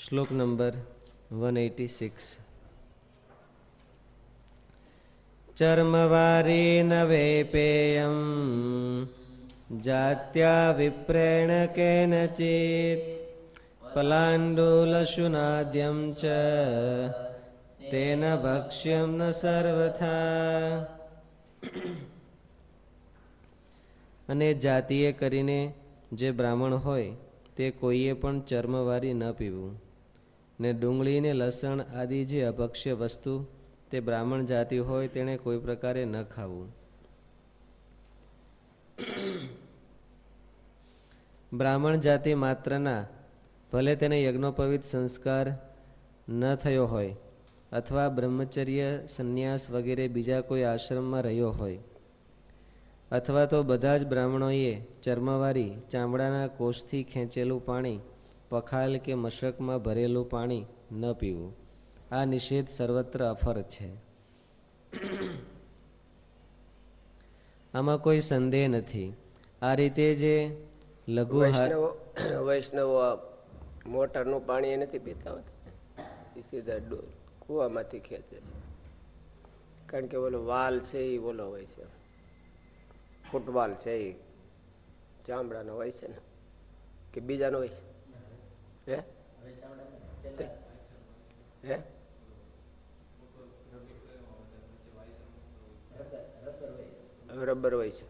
શ્લોક number one eighty six ચર્મવારી નવેપેયમ જાત્યા વિપ્રેણ કેનચિત પલાંડુલશુનાદ્યમ ચ તેન ભક્ષ્યમ ન સર્વથા અને જાતિએ કરીને જે બ્રાહ્મણ હોય, તે કોઈએ પણ ચર્મવારી ન પીવું. ને ડુંગળી ને લસણ આદિ જે અભક્ષ્ય વસ્તુ તે બ્રાહ્મણ જાતિ હોય તેણે કોઈ પ્રકારે ન ખાવું. બ્રાહ્મણ જાતિ માત્રના ભલે તેને યજ્ઞોપવિત સંસ્કાર ન થયો હોય અથવા બ્રહ્મચર્ય સંન્યાસ વગેરે બીજા કોઈ આશ્રમમાં રહ્યો હોય અથવા તો બધા જ બ્રાહ્મણોએ ચર્મવારી ચામડાના કોષથી ખેંચેલું પાણી પખાલ કે મશકમાં ભરેલું પાણી ન પીવું. આ નિષેધ સર્વત્ર અફર છે. આમાં કોઈ સંદેહ નથી. આ રીતે જે લઘુ વૈષ્ણવો મોટરનું પાણી એ નથી પીતા હોતા. એ કૂવામાંથી ખેંચે છે. કારણ કે ઓલો વાલ છે એ ઓલો હોય છે. ફૂટવાલ છે એ ચામડાનો હોય છે ને, કે બીજાનો હોય છે. રબર હોય છે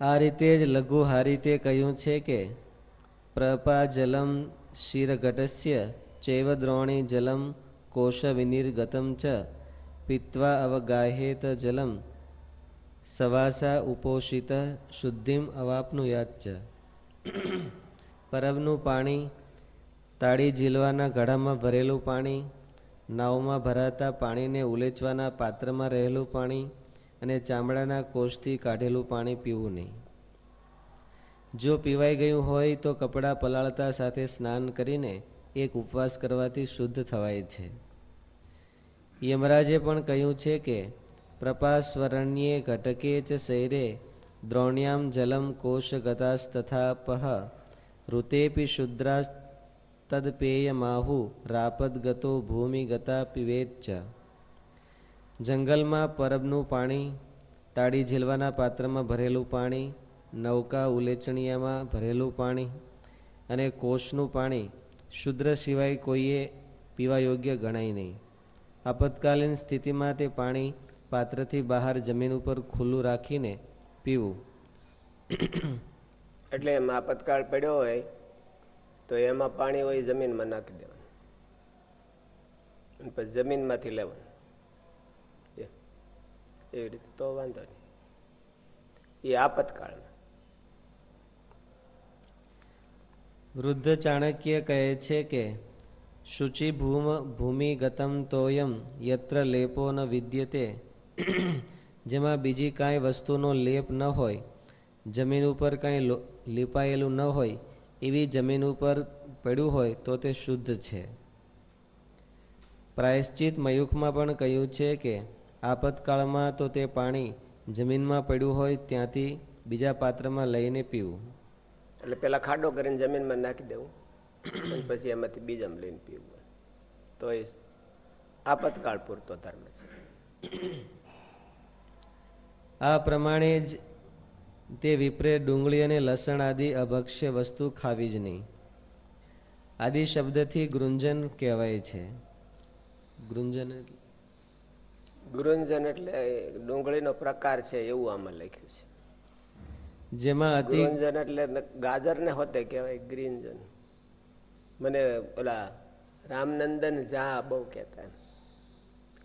આ રીતે જ લઘુ હારીતે કહ્યું છે કે પ્રપા જલમ શિરઘટસ્ય ચૈવ દ્રોણી જલમ કોશ વિનિર્ગતમ ચ પીત્વા અવગાહેત જલમ સવાસા ઉપોષિત શુદ્ધિમ અવાપનું યાચ પરબનું પાણી તાળી ઝીલવાના ઘડામાં ભરેલું પાણી નાવમાં ભરાતા પાણીને ઉલેચવાના પાત્રમાં રહેલું પાણી અને ચામડાના કોષથી કાઢેલું પાણી પીવું નહીં જો પીવાઈ ગયું હોય તો કપડાં પલાળતા સાથે સ્નાન કરીને એક ઉપવાસ કરવાથી શુદ્ધ થવાય છે યમરાજે પણ કહ્યું છે કે, પ્રપાસ્વરણ્યે ઘટકે ચ શૈરે દ્રોણ્યામ જલમ કોશ ગતાસ તથા પહ, ઋતેપી શુદ્રાસ તદપેયમાહુ ગતો ગતા પીવેચ્ચ જંગલમાં પરબનું પાણી તાળી ઝીલવાના પાત્રમાં ભરેલું પાણી, નૌકા ઉલેચણીયામાં ભરેલું પાણી અને કોષનું પાણી શુદ્ર સિવાય કોઈએ પીવા યોગ્ય ગણાય નહીં. આપતકાલીન સ્થિતિમાં તે પાણી પાત્રથી બહાર જમીન ઉપર ખુલ્લું રાખીને પીવું. એટલે એમાં આપતકાળ પડ્યો હોય તો એમાં પાણી હોય જમીનમાં નાખી દેવાનું. પછી જમીનમાંથી લેવાનું. એવી રીતે તો વાંધો નહીં. એ આપતકાળમાં. વૃદ્ધ ચાણક્ય કહે છે કે શુચિ ભૂમ ભૂમિગતમ તોયમ યત્ર લેપો ન વિદ્યતે જેમાં બીજી કાંઈ વસ્તુનો લેપ ન હોય, જમીન ઉપર કાંઈ લીપાયેલું ન હોય, એવી જમીન ઉપર પડ્યું હોય, તો તે શુદ્ધ છે. પ્રાયશ્ચિત મયુખમાં પણ કહ્યું છે કે, આપતકાળમાં તો તે પાણી જમીનમાં પડ્યું હોય, ત્યાંથી બીજા પાત્રમાં લઈને પીવું. એટલે પેલા ખાડો કરીને જમીનમાં નાખી દેવું. પછી એમાંથી બીજામાં લઈને પીવું તો એ આપતકાળ પૂરતો ધર્મ છે. આ પ્રમાણે જ તે વિપરે ડુંગળી અને લસણ આદિ અભક્ષ્ય વસ્તુ ખાવી જ નહીં. આદિ શબ્દથી ગૃંજન કહેવાય છે. ગૃંજન ગુરુંજન એટલે ડુંગળીનો પ્રકાર છે એવું આમાં લખ્યું છે. જેમાં અતિ ગુરુંજન એટલે ગાજર ને હોતે કહેવાય ગ્રીનજન મને ઓલા રામનંદન ઝા બહુ કહેતા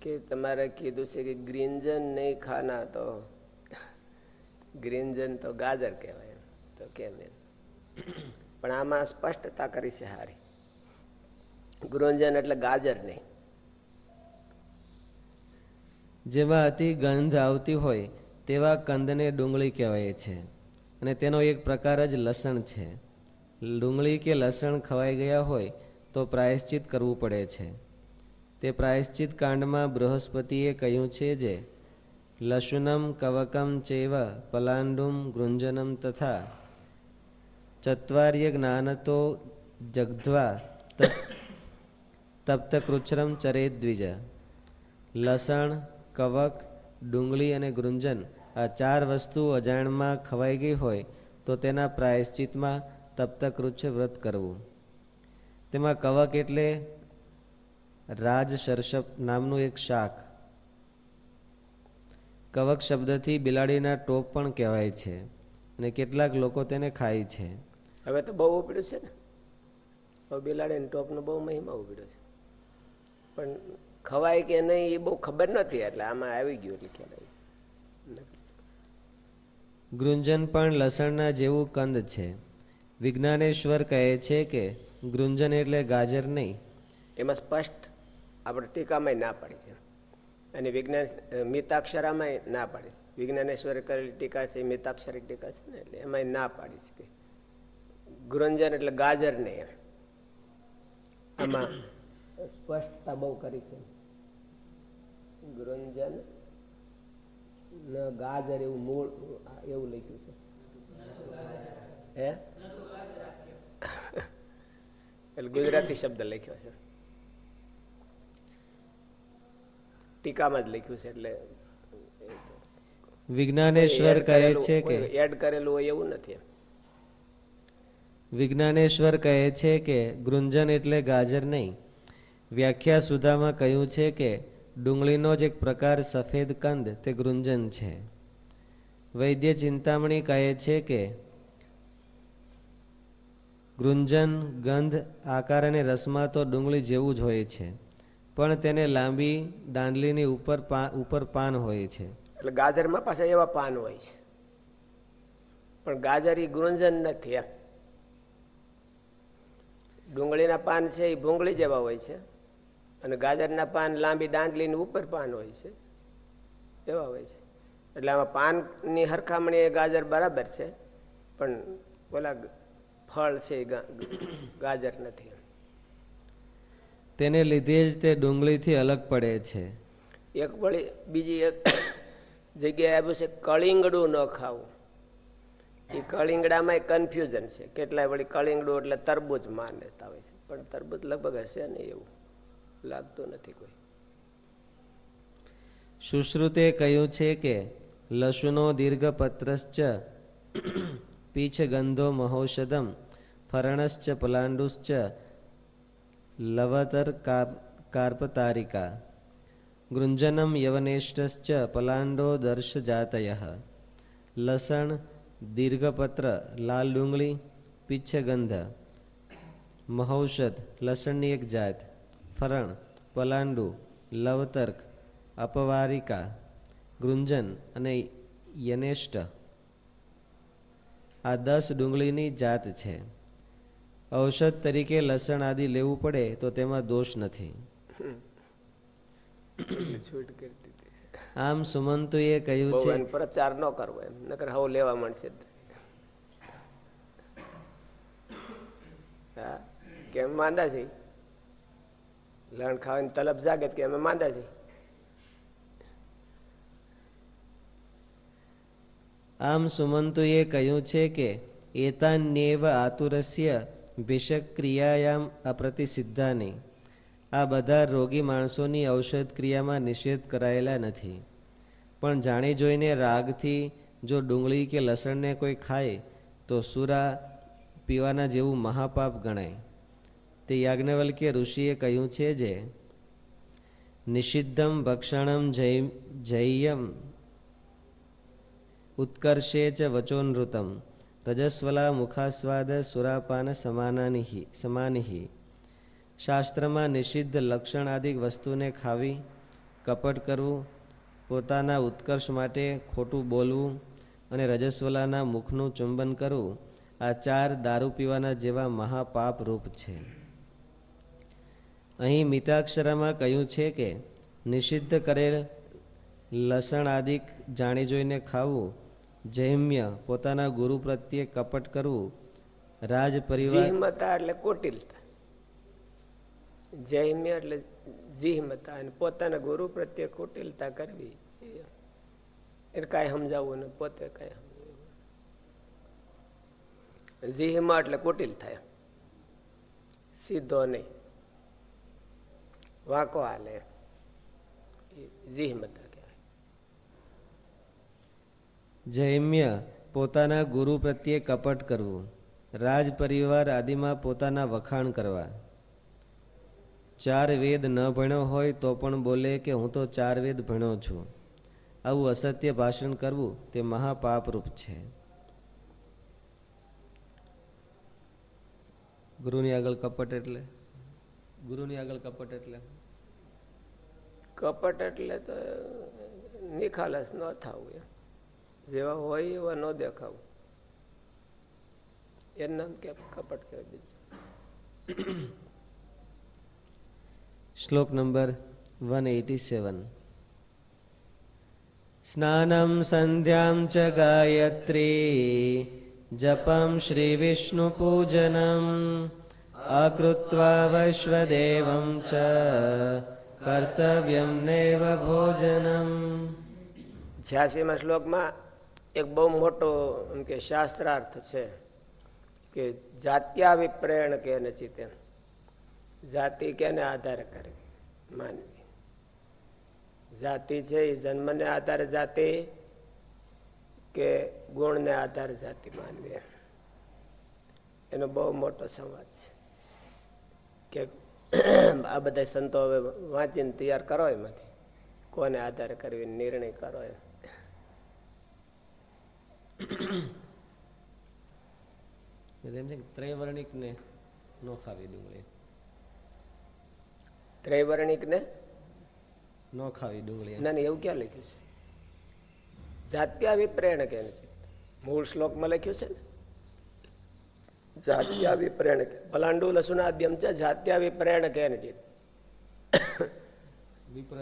કે તમારે કીધું છે કે ગ્રીનજન નહીં ખાના તો ગ્રીનજન તો ગાજર કહેવાય તો કેમ પણ આમાં સ્પષ્ટતા કરી છે હારી. ગુરુંજન એટલે ગાજર નહીં. જેવા અતિ ગંધ આવતી હોય તેવા કંદને ડુંગળી કહેવાય છે. અને તેનો એક પ્રકાર જ લસણ છે. ડુંગળી કે લસણ ખવાઈ ગયા હોય તો પ્રાયશ્ચિત કરવું પડે છે. તે પ્રાયશ્ચિત કાંડમાં બૃહસ્પતિએ કહ્યું છે જે લશુનમ કવકમ ચેવ પલાંડુમ ગૃંજનમ તથા ચત્વાર્ય જ્ઞાનતો જગધ્વા તપ્તકૃચ્છરમ ચરે દ્વિજ. લસણ, કવક, ડુંગળી અને ગૃંજન આ ચાર વસ્તુ અજાણમાં ખવાઈ ગઈ હોય તો તેના પ્રાયશ્ચિતમાં તપ્તકૃચ્છ વ્રત કરવું. તેમાં કવક એટલે રાજ સરસપ નામનું એક શાક. કવક શબ્દથી બિલાડીના ટોપ પણ કહેવાય છે અને કેટલાક લોકો તેને ખાય છે. હવે તો બહુ ઉપડ્યું છે ને? હવે બિલાડીના ટોપનો બહુ મહિમા ઉપડ્યો છે. પણ ખવાય કે નહીં એ બહુ ખબર નથી એટલે આમાં આવી ગયું એટલે ખ્યાલ ગૃંજન પણ લસણના જેવું કંદ છે. વિજ્ઞાનેશ્વર કહે છે કે ગૃંજન એટલે ગાજર નહીં. એમાં સ્પષ્ટ આપણે ટીકામાં ના પાડી છે. અને વિજ્ઞાન મિતાક્ષરામાં ના પાડી વિજ્ઞાનેશ્વરે કરેલી ટીકા છે મિતાક્ષરી ટીકા છે ને, એટલે એમાં ના પાડી છે ગૃંજન એટલે ગાજર નહીં આમાં સ્પષ્ટતા બહુ કરી છે. ગૃંજન ગાજર એવું મૂળ, એવું લખ્યું છે. હે? એટલે ગુજરાતી શબ્દ લખ્યો છે ટીકામાં જ લખ્યું છે એટલે વિજ્ઞાનેશ્વર કહે છે કે એડ કરેલું હોય એવું નથી વિજ્ઞાનેશ્વર કહે છે કે ગૃંજન એટલે ગાજર નહીં. વ્યાખ્યા સુધામાં કહ્યું છે કે ડુંગળીનો જ એક પ્રકાર સફેદ કંદ તે ગૃંજન છે. વૈદ્ય ચિંતામણી કહે છે કે ગૃંજન, ગંધ, આકાર અને રસમાં તો ડુંગળી જેવું જ હોય છે. પણ તેને લાંબી દાંડલીની ઉપર ઉપર પાન હોય છે. એટલે ગાજરમાં પાછા એવા પાન હોય છે. પણ ગાજર એ ગૃંજન નથી એમ. ડુંગળીના પાન છે એ ભૂંગળી જેવા હોય છે. અને ગાજરના પાન લાંબી દાંડલીની ઉપર પાન હોય છે. એવા હોય છે. એટલે આમાં પાનની હરખામણી એ ગાજર બરાબર છે. પણ ઓલા ફળ છે ગાજર નથી. તેને લીધે જ તે ડુંગળીથી અલગ પડે છે. એક વળી બીજી એક જગ્યાએ આવ્યું છે કળિંગડું ન ખાવું. એ કળિંગડામાં કન્ફ્યુઝન છે. કેટલાય વળી કળિંગડું એટલે તરબૂજ માનતા હોય છે. પણ તરબૂજ લગભગ હશે નહીં એવું લાગતું નથી કોઈ. સુશ્રુતે કહ્યું છે કે લશુનો દીર્ઘ પત્રશ્ચ પીછ ગંધો મહોષદમ ફરણશ્ચ પલાંડુશ્ચ લવતર કાર્પતારિકા ગૃંજનમ યવનેષ્ટશ્ચ પલાંડો દર્શ જાતય લસણ દીર્ઘપત્ર લાલ ડુંગળી પીછગંધ મહૌષધ લસણની એક જાત ફરણ પલાંડુ લવતર્ક અપવારિકા ગૃંજન અને યનેષ્ટ આ દસ ડુંગળીની જાત છે. ઔષધ તરીકે લસણ આદિ લેવું પડે તો તેમાં દોષ નથી. આમ સુમંતુએ કહ્યું છે પ્રચાર ન કરવો એમ નકર હવે લેવા મળશે કેમ માંદા છે. લણ ખાવાની તલબ જાગે કે અમે માંદા છે. આમ સુમંતુએ કહ્યું છે કે, એતાન્યેવ આતુરસ્ય ભિષક્રિયાયામ અપ્રતિસિદ્ધાની. આ બધા રોગી માણસોની ઔષધ ક્રિયામાં નિષેધ કરાયેલા નથી. પણ જાણી જોઈને રાગથી જો ડુંગળી કે લસણને કોઈ ખાય, તો સુરા પીવાના જેવું મહાપાપ ગણાય. તે યાજ્ઞવલ્કે ઋષિએ કહ્યું છે જે, નિષિદ્ધમ ભક્ષણમ જય જય્યમ ઉત્કર્ષે ચ વચોનૃતમ રજસ્વલા મુખાસ્વાદ સુરાપાન સમાનાનિહિ સમાનિહિ શાસ્ત્રમાં નિષિદ્ધ લક્ષણ આદિ વસ્તુને ખાવી કપટ કરવું પોતાના ઉત્કર્ષ માટે ખોટું બોલવું અને રજસ્વલાના મુખનું ચુંબન કરવું આ ચાર દારૂ પીવાના જેવા મહાપાપ રૂપ છે. અહીં મિતાક્ષરામાં કહ્યું છે કે, નિષિદ્ધ કરેલ લસણ આદિ જાણી જોઈને ખાવું જૈમ્ય પોતાના ગુરુ પ્રત્યે કપટ કરવું રાજ પરિવાર એટલે કોટિલતા. જૈમ્ય એટલે જીહમતા અને પોતાના ગુરુ પ્રત્યે કુટિલતા કરવી. એ કાંઈ સમજાવવું ને પોતે કાંઈ જીહમાં એટલે કુટિલ થાય. સીધો નહીં. વાંકો હાલે. જીહમતા કહેવાય જૈમ્ય પોતાના ગુરુ પ્રત્યે કપટ કરવું. રાજ પરિવાર આદિમાં પોતાના વખાણ કરવા. ચાર વેદ ન ભણ્યો હોય તો પણ બોલે કે હું તો ચાર વેદ ભણ્યો છું. આવું અસત્ય ભાષણ કરવું તે મહાપાપરૂપ છે. ગુરુની આગળ કપટ એટલે? ગુરુની આગળ કપટ એટલે? કપટ એટલે તો નિખાલસ ન થવું એમ. જેવા હોય એવા ન દેખાવું. એનું નામ કે કપટ કહેવાય બીજું. શ્લોક નંબર વન એટી સેવન. સ્નાનમ સંધ્યામ ચ ગાયત્રી જપમ શ્રી વિષ્ણુ પૂજનમ અકૃત્વા વૈશ્વદેવમ ચ કર્તવ્યમ નૈવ ભોજનમ. છ્યાસીમાં શ્લોકમાં એક બહુ મોટો, એમ કે શાસ્ત્રાર્થ છે કે જાત્યા વિપ્રેણ કે નચિત જાતિ કેને આધારે કરવી માનવી. જાતિ છે એ જન્મને આધારે જાતિ કે ગુણને આધારે જાતિ માનવી એનો બહુ મોટો સંવાદ છે. કે આ બધા સંતો હવે વાંચીને તૈયાર કરો એમાંથી. કોને આધારે કરવી, નિર્ણય કરો એમ. એમ છે કે ત્રૈવર્ણિક ને નો ખાવી ડુંગળી ત્રૈવર્ણિક ને નો ખાવી ડુંગળી ના એવું ક્યાં લખ્યું છે જાત્યા વિપ્રેણ કે મૂળ શ્લોકમાં લખ્યું છે ને જાત્યા વિપ્રેણ કે પલાંડુ લસુનાદ્યમ છે જાત્યા વિપ્રેણ કે વિપ્ર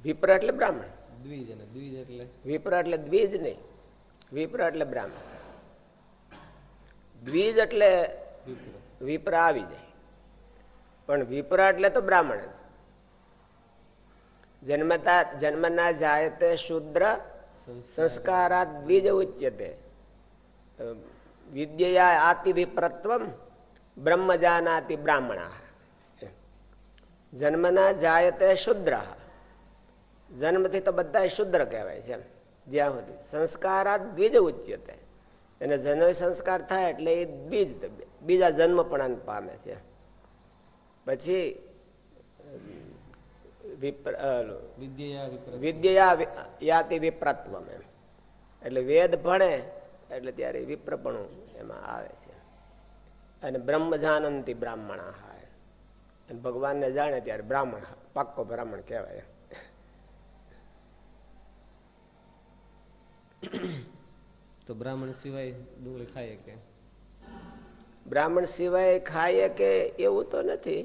વિપ્ર એટલે બ્રાહ્મણ દ્વિજ અને દ્વિજ એટલે વિપ્ર એટલે દ્વિજ નહીં વિપ્ર એટલે બ્રાહ્મણ. દ્વિજ એટલે વિપ્ર આવી જાય. પણ વિપ્ર એટલે તો બ્રાહ્મણ. જન્મતા, જન્મના જાયતે શુદ્ર સંસ્કારાત દ્વિજ ઉચ્યતે. વિદ્યયા આતિ વિપ્રત્વમ બ્રહ્મ જાનાતિ બ્રાહ્મણા જન્મના જાયતે શુદ્ર. જન્મથી તો બધા શુદ્ર કહેવાય છે એમ. જ્યાં સુધી સંસ્કારાત દ્વિજ ઉચ્યતે. એને જન્મ સંસ્કાર થાય એટલે એ બીજ બીજા જન્મ પણ પામે છે. પછી વિપ્ર અ, વિદ્યા વિપ્ર વિદ્યા વિ- યાતિ વિપ્રત્વમ એમ. એટલે વેદ ભણે એટલે ત્યારે વિપ્રપણું એમાં આવે છે. અને બ્રહ્મ જાનંતી બ્રાહ્મણા હાય અને ભગવાનને જાણે ત્યારે બ્રાહ્મણ પાક્કો બ્રાહ્મણ કહેવાય તો બ્રાહ્મણ સિવાય ડુંગળી ખાય કે? બ્રાહ્મણ સિવાય ખાઈએ કે એવું તો નથી.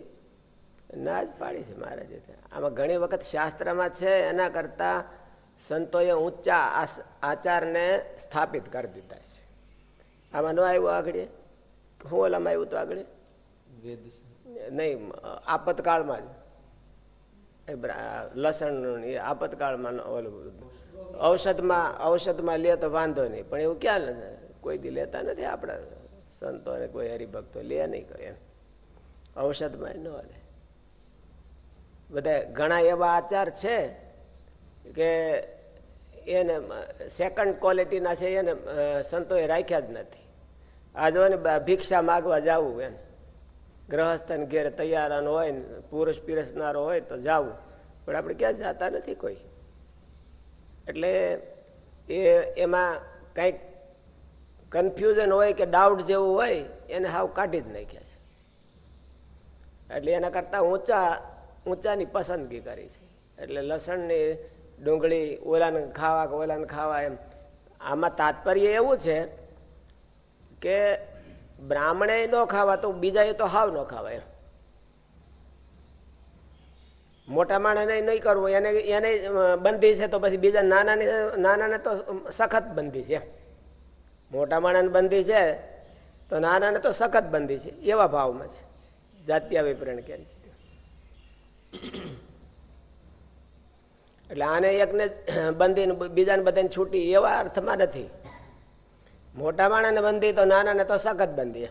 ના જ પાડી છે મહારાજે આમાં ઘણી વખત શાસ્ત્રમાં છે એના કરતા સંતોએ ઊંચા આચારને સ્થાપિત કરી દીધા છે. આમાં ન આવ્યું આગળ? હું ઓલામાં આવ્યું તો આગળ? વેદ નહીં આપતકાળમાં જ. લસણ આપતકાળમાં ઓલું ઔષધમાં ઔષધમાં લે તો વાંધો નહીં. પણ એવું ક્યાં કોઈ દી લેતા નથી આપણા સંતો અને કોઈ હરિભક્તો લે નહીં કોઈ એમ. ઔષધમાં ન લે. બધા ઘણા એવા આચાર છે કે એને સેકન્ડ ક્વોલિટીના છે, એને સંતોએ રાખ્યા જ નથી. આ જો ને ભિક્ષા માગવા જવું એમ. ગ્રહસ્થન ઘેર તૈયારાનો હોય ને, પુરુષ પીરસનારો હોય તો જાવું. પણ આપણે ક્યાં જતા નથી કોઈ. એટલે એ, એમાં કંઈક કન્ફ્યુઝન હોય કે ડાઉટ જેવું હોય, એને હાવ કાઢી જ નાખ્યા છે. એટલે એના કરતાં ઊંચા, ઊંચાની પસંદગી કરી છે. એટલે લસણની ડુંગળી, ઓલાને ખાવા કે ઓલાને ખાવા એમ. આમાં તાત્પર્ય એવું છે કે બ્રાહ્મણે ન ખાવા તો બીજા તો હાવ ન ખાવા એમ. મોટા માણસને નહીં કરવું, એને એને બંધી છે તો પછી બીજા નાનાની, નાનાને તો સખત બંધી છે. મોટા માણસને બંધી છે તો નાનાને તો સખત બંધી છે. એવા ભાવમાં છે. જાતીય વિપરણ કે એટલે આને એકને બંધીને બીજાને બધાને છૂટી એવા અર્થમાં નથી. મોટા માણસને બંધી તો નાનાને તો સખત બંધી.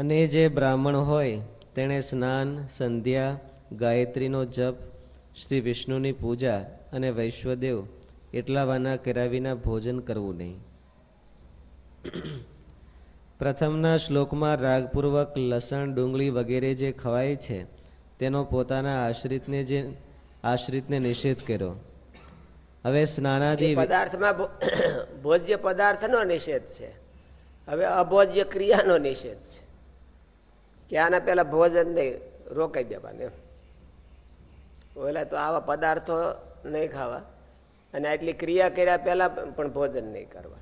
અને જે બ્રાહ્મણ હોય, તેણે સ્નાન, સંધ્યા, ગાયત્રીનો જપ, શ્રી વિષ્ણુની પૂજા અને વૈશ્વદેવ એટલા વાના કર્યા વિના ભોજન કરવું નહીં. પ્રથમના શ્લોકમાં રાગપૂર્વક લસણ, ડુંગળી વગેરે જે ખવાય છે, તેનો પોતાના આશ્રિતને જે, આશ્રિતને નિષેધ કર્યો. હવે સ્નાનાદિ પદાર્થમાં ભોજ્ય પદાર્થનો નિષેધ છે. હવે અભોજ્ય ક્રિયાનો નિષેધ છે. કે આના પેલા ભોજન નહીં રોકાઈ દેવાને ઓલા તો આવા પદાર્થો નહીં ખાવા અને આટલી ક્રિયા કર્યા પહેલા પણ ભોજન નહીં કરવા.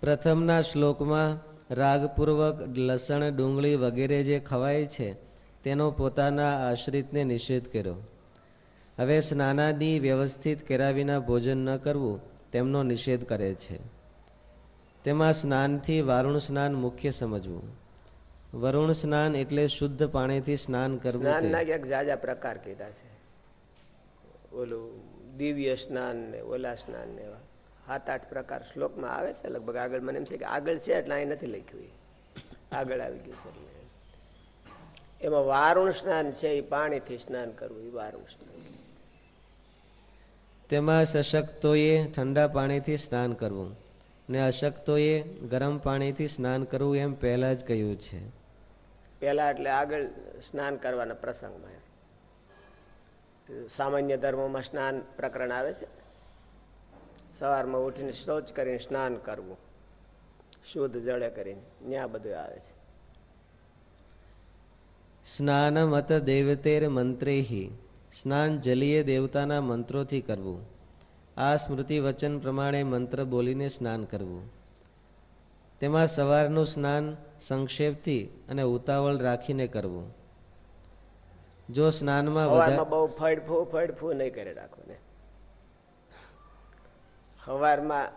પ્રથમના શ્લોકમાં રાગપૂર્વક લસણ, ડુંગળી વગેરે જે ખવાય છે, તેનો પોતાના આશ્રિતને નિષેધ કર્યો. હવે સ્નાનાદિ વ્યવસ્થિત કર્યા વિના ભોજન ન કરવું તેમનો નિષેધ કરે છે. તેમાં સ્નાનથી વારુણ સ્નાન મુખ્ય સમજવું. વરુણ સ્નાન એટલે શુદ્ધ પાણીથી સ્નાન કરવું સ્નાનના ક્યાંક જાજા પ્રકાર કીધા છે. ઓલું દિવ્ય સ્નાન ને ઓલા સ્નાન ને એવા. સાત આઠ પ્રકાર શ્લોકમાં આવે છે લગભગ. આગળ મને એમ છે કે આગળ છે એટલે અહીં નથી લખ્યું આગળ આવી ગયું છે એમાં વારુણ સ્નાન છે એ પાણીથી સ્નાન કરવું એ વારુણ સ્નાન. તેમાં સશક્તોએ ઠંડા પાણીથી સ્નાન કરવું. ને અશક્તોએ ગરમ પાણીથી સ્નાન કરવું એમ પહેલા જ કહ્યું છે. પહેલા એટલે આગળ સ્નાન કરવાના પ્રસંગમાં સામાન્ય ધર્મોમાં સ્નાન પ્રકરણ આવે છે. સવારમાં ઉઠીને શૌચ કરીને સ્નાન કરવું. શુદ્ધ જળે કરીને. ત્યાં બધું આવે છે. સ્નાનમત દેવતેર મંત્રેહી. સ્નાન જલીય દેવતાના મંત્રોથી કરવું. આ સ્મૃતિ વચન પ્રમાણે મંત્ર બોલીને સ્નાન કરવું. તેમાં સવારનું સ્નાન સંક્ષેપથી અને ઉતાવળ રાખીને કરવું. જો સ્નાનમાં બહુ ફળફૂ ફળફૂ નહીં કરી રાખો ને સવારમાં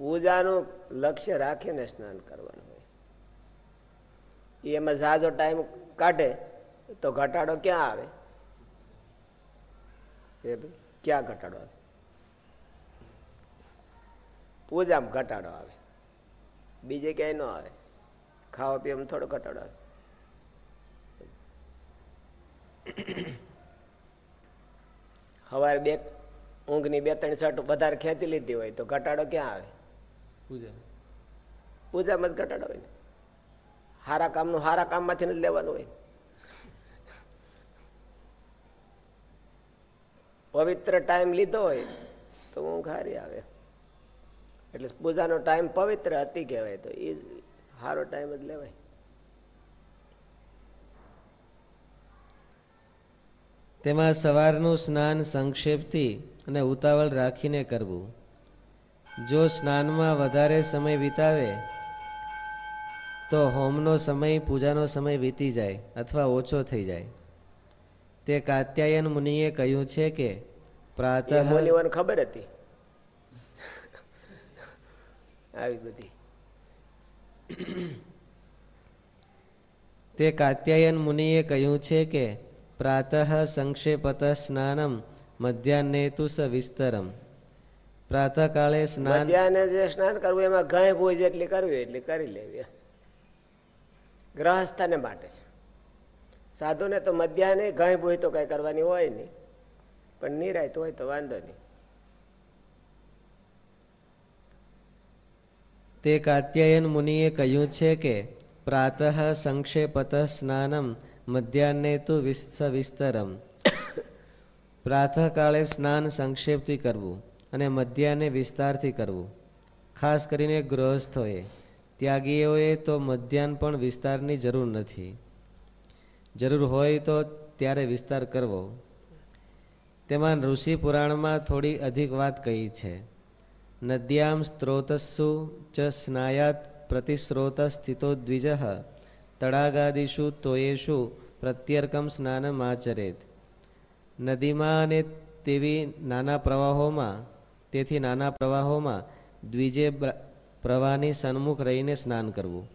પૂજાનું લક્ષ્ય રાખીને સ્નાન કરવાનું હોય. એમાં ઝાઝો ટાઈમ કાઢે તો ઘટાડો ક્યાં આવે? એ ક્યાં ઘટાડો આવે? પૂજામાં ઘટાડો આવે. બીજે ક્યાંય ન આવે. ખાવા પીવામાં થોડો ઘટાડો આવે. સવારે બે ઊંઘની બે ત્રણ શર્ટ વધારે ખેંચી લીધી હોય તો ઘટાડો ક્યાં આવે? પૂજા પૂજામાં જ ઘટાડો હોય ને. હારા કામનું હારા કામમાંથી જ લેવાનું હોય. પવિત્ર ટાઈમ લીધો હોય તો ઊંઘ હારી આવે. એટલે પૂજાનો ટાઈમ પવિત્ર હતી કહેવાય તો એ સારો ટાઈમ જ લેવાય. તેમાં સવારનું સ્નાન સંક્ષેપથી અને ઉતાવળ રાખીને કરવું. જો સ્નાનમાં વધારે સમય વિતાવે તો હોમનો સમય પૂજાનો સમય વીતી જાય અથવા ઓછો થઈ જાય. તે કાત્યાયન મુનિએ કહ્યું છે કે પ્રાતઃ ખબર હતી. આવી બધી. તે કાત્યાયન મુનિએ કહ્યું છે કે પ્રાતઃ સંક્ષેપત સ્નાનમ મધ્યાહ્ને તુ સ વિસ્તરમ. પ્રાતઃકાળે સ્નાન મધ્યાહ્ને જે સ્નાન કરવું એમાં ગાય ભોજ જેટલી કરવી એટલી કરી લેવી. ગ્રહસ્થને માટે છે. સાધુને તો મધ્યાહ્ને ગાય ભૂજ તો કઈ કરવાની હોય નહીં. પણ નિરાય હોય તો વાંધો નહીં. તે કાત્યાયન મુનિએ કહ્યું છે કે, પ્રાતઃ સંક્ષેપત સ્નાનમ, મધ્યાહ્ને તો વિસ્તરમ. પ્રાતઃકાળે સ્નાન સંક્ષેપથી કરવું અને મધ્યાહને વિસ્તારથી કરવું. ખાસ કરીને ગૃહસ્થોએ, ત્યાગીઓએ તો મધ્યાહન પણ વિસ્તારની જરૂર નથી. જરૂર હોય તો ત્યારે વિસ્તાર કરવો. તેમાં ઋષિ પુરાણમાં થોડી અધિક વાત કહી છે. નદ્યામ સ્ત્રોતસ્સુ ચ સ્નાયાત પ્રતિસ્રોત સ્થિતો દ્વિજ તળાગાદિષુ તોયેશુ પ્રત્યર્કમ સ્નાનમ આચરેત નદીમાં અને તેવી નાના પ્રવાહોમાં તેથી નાના પ્રવાહોમાં દ્વિજે પ્રવાહની સન્મુખ રહીને સ્નાન કરવું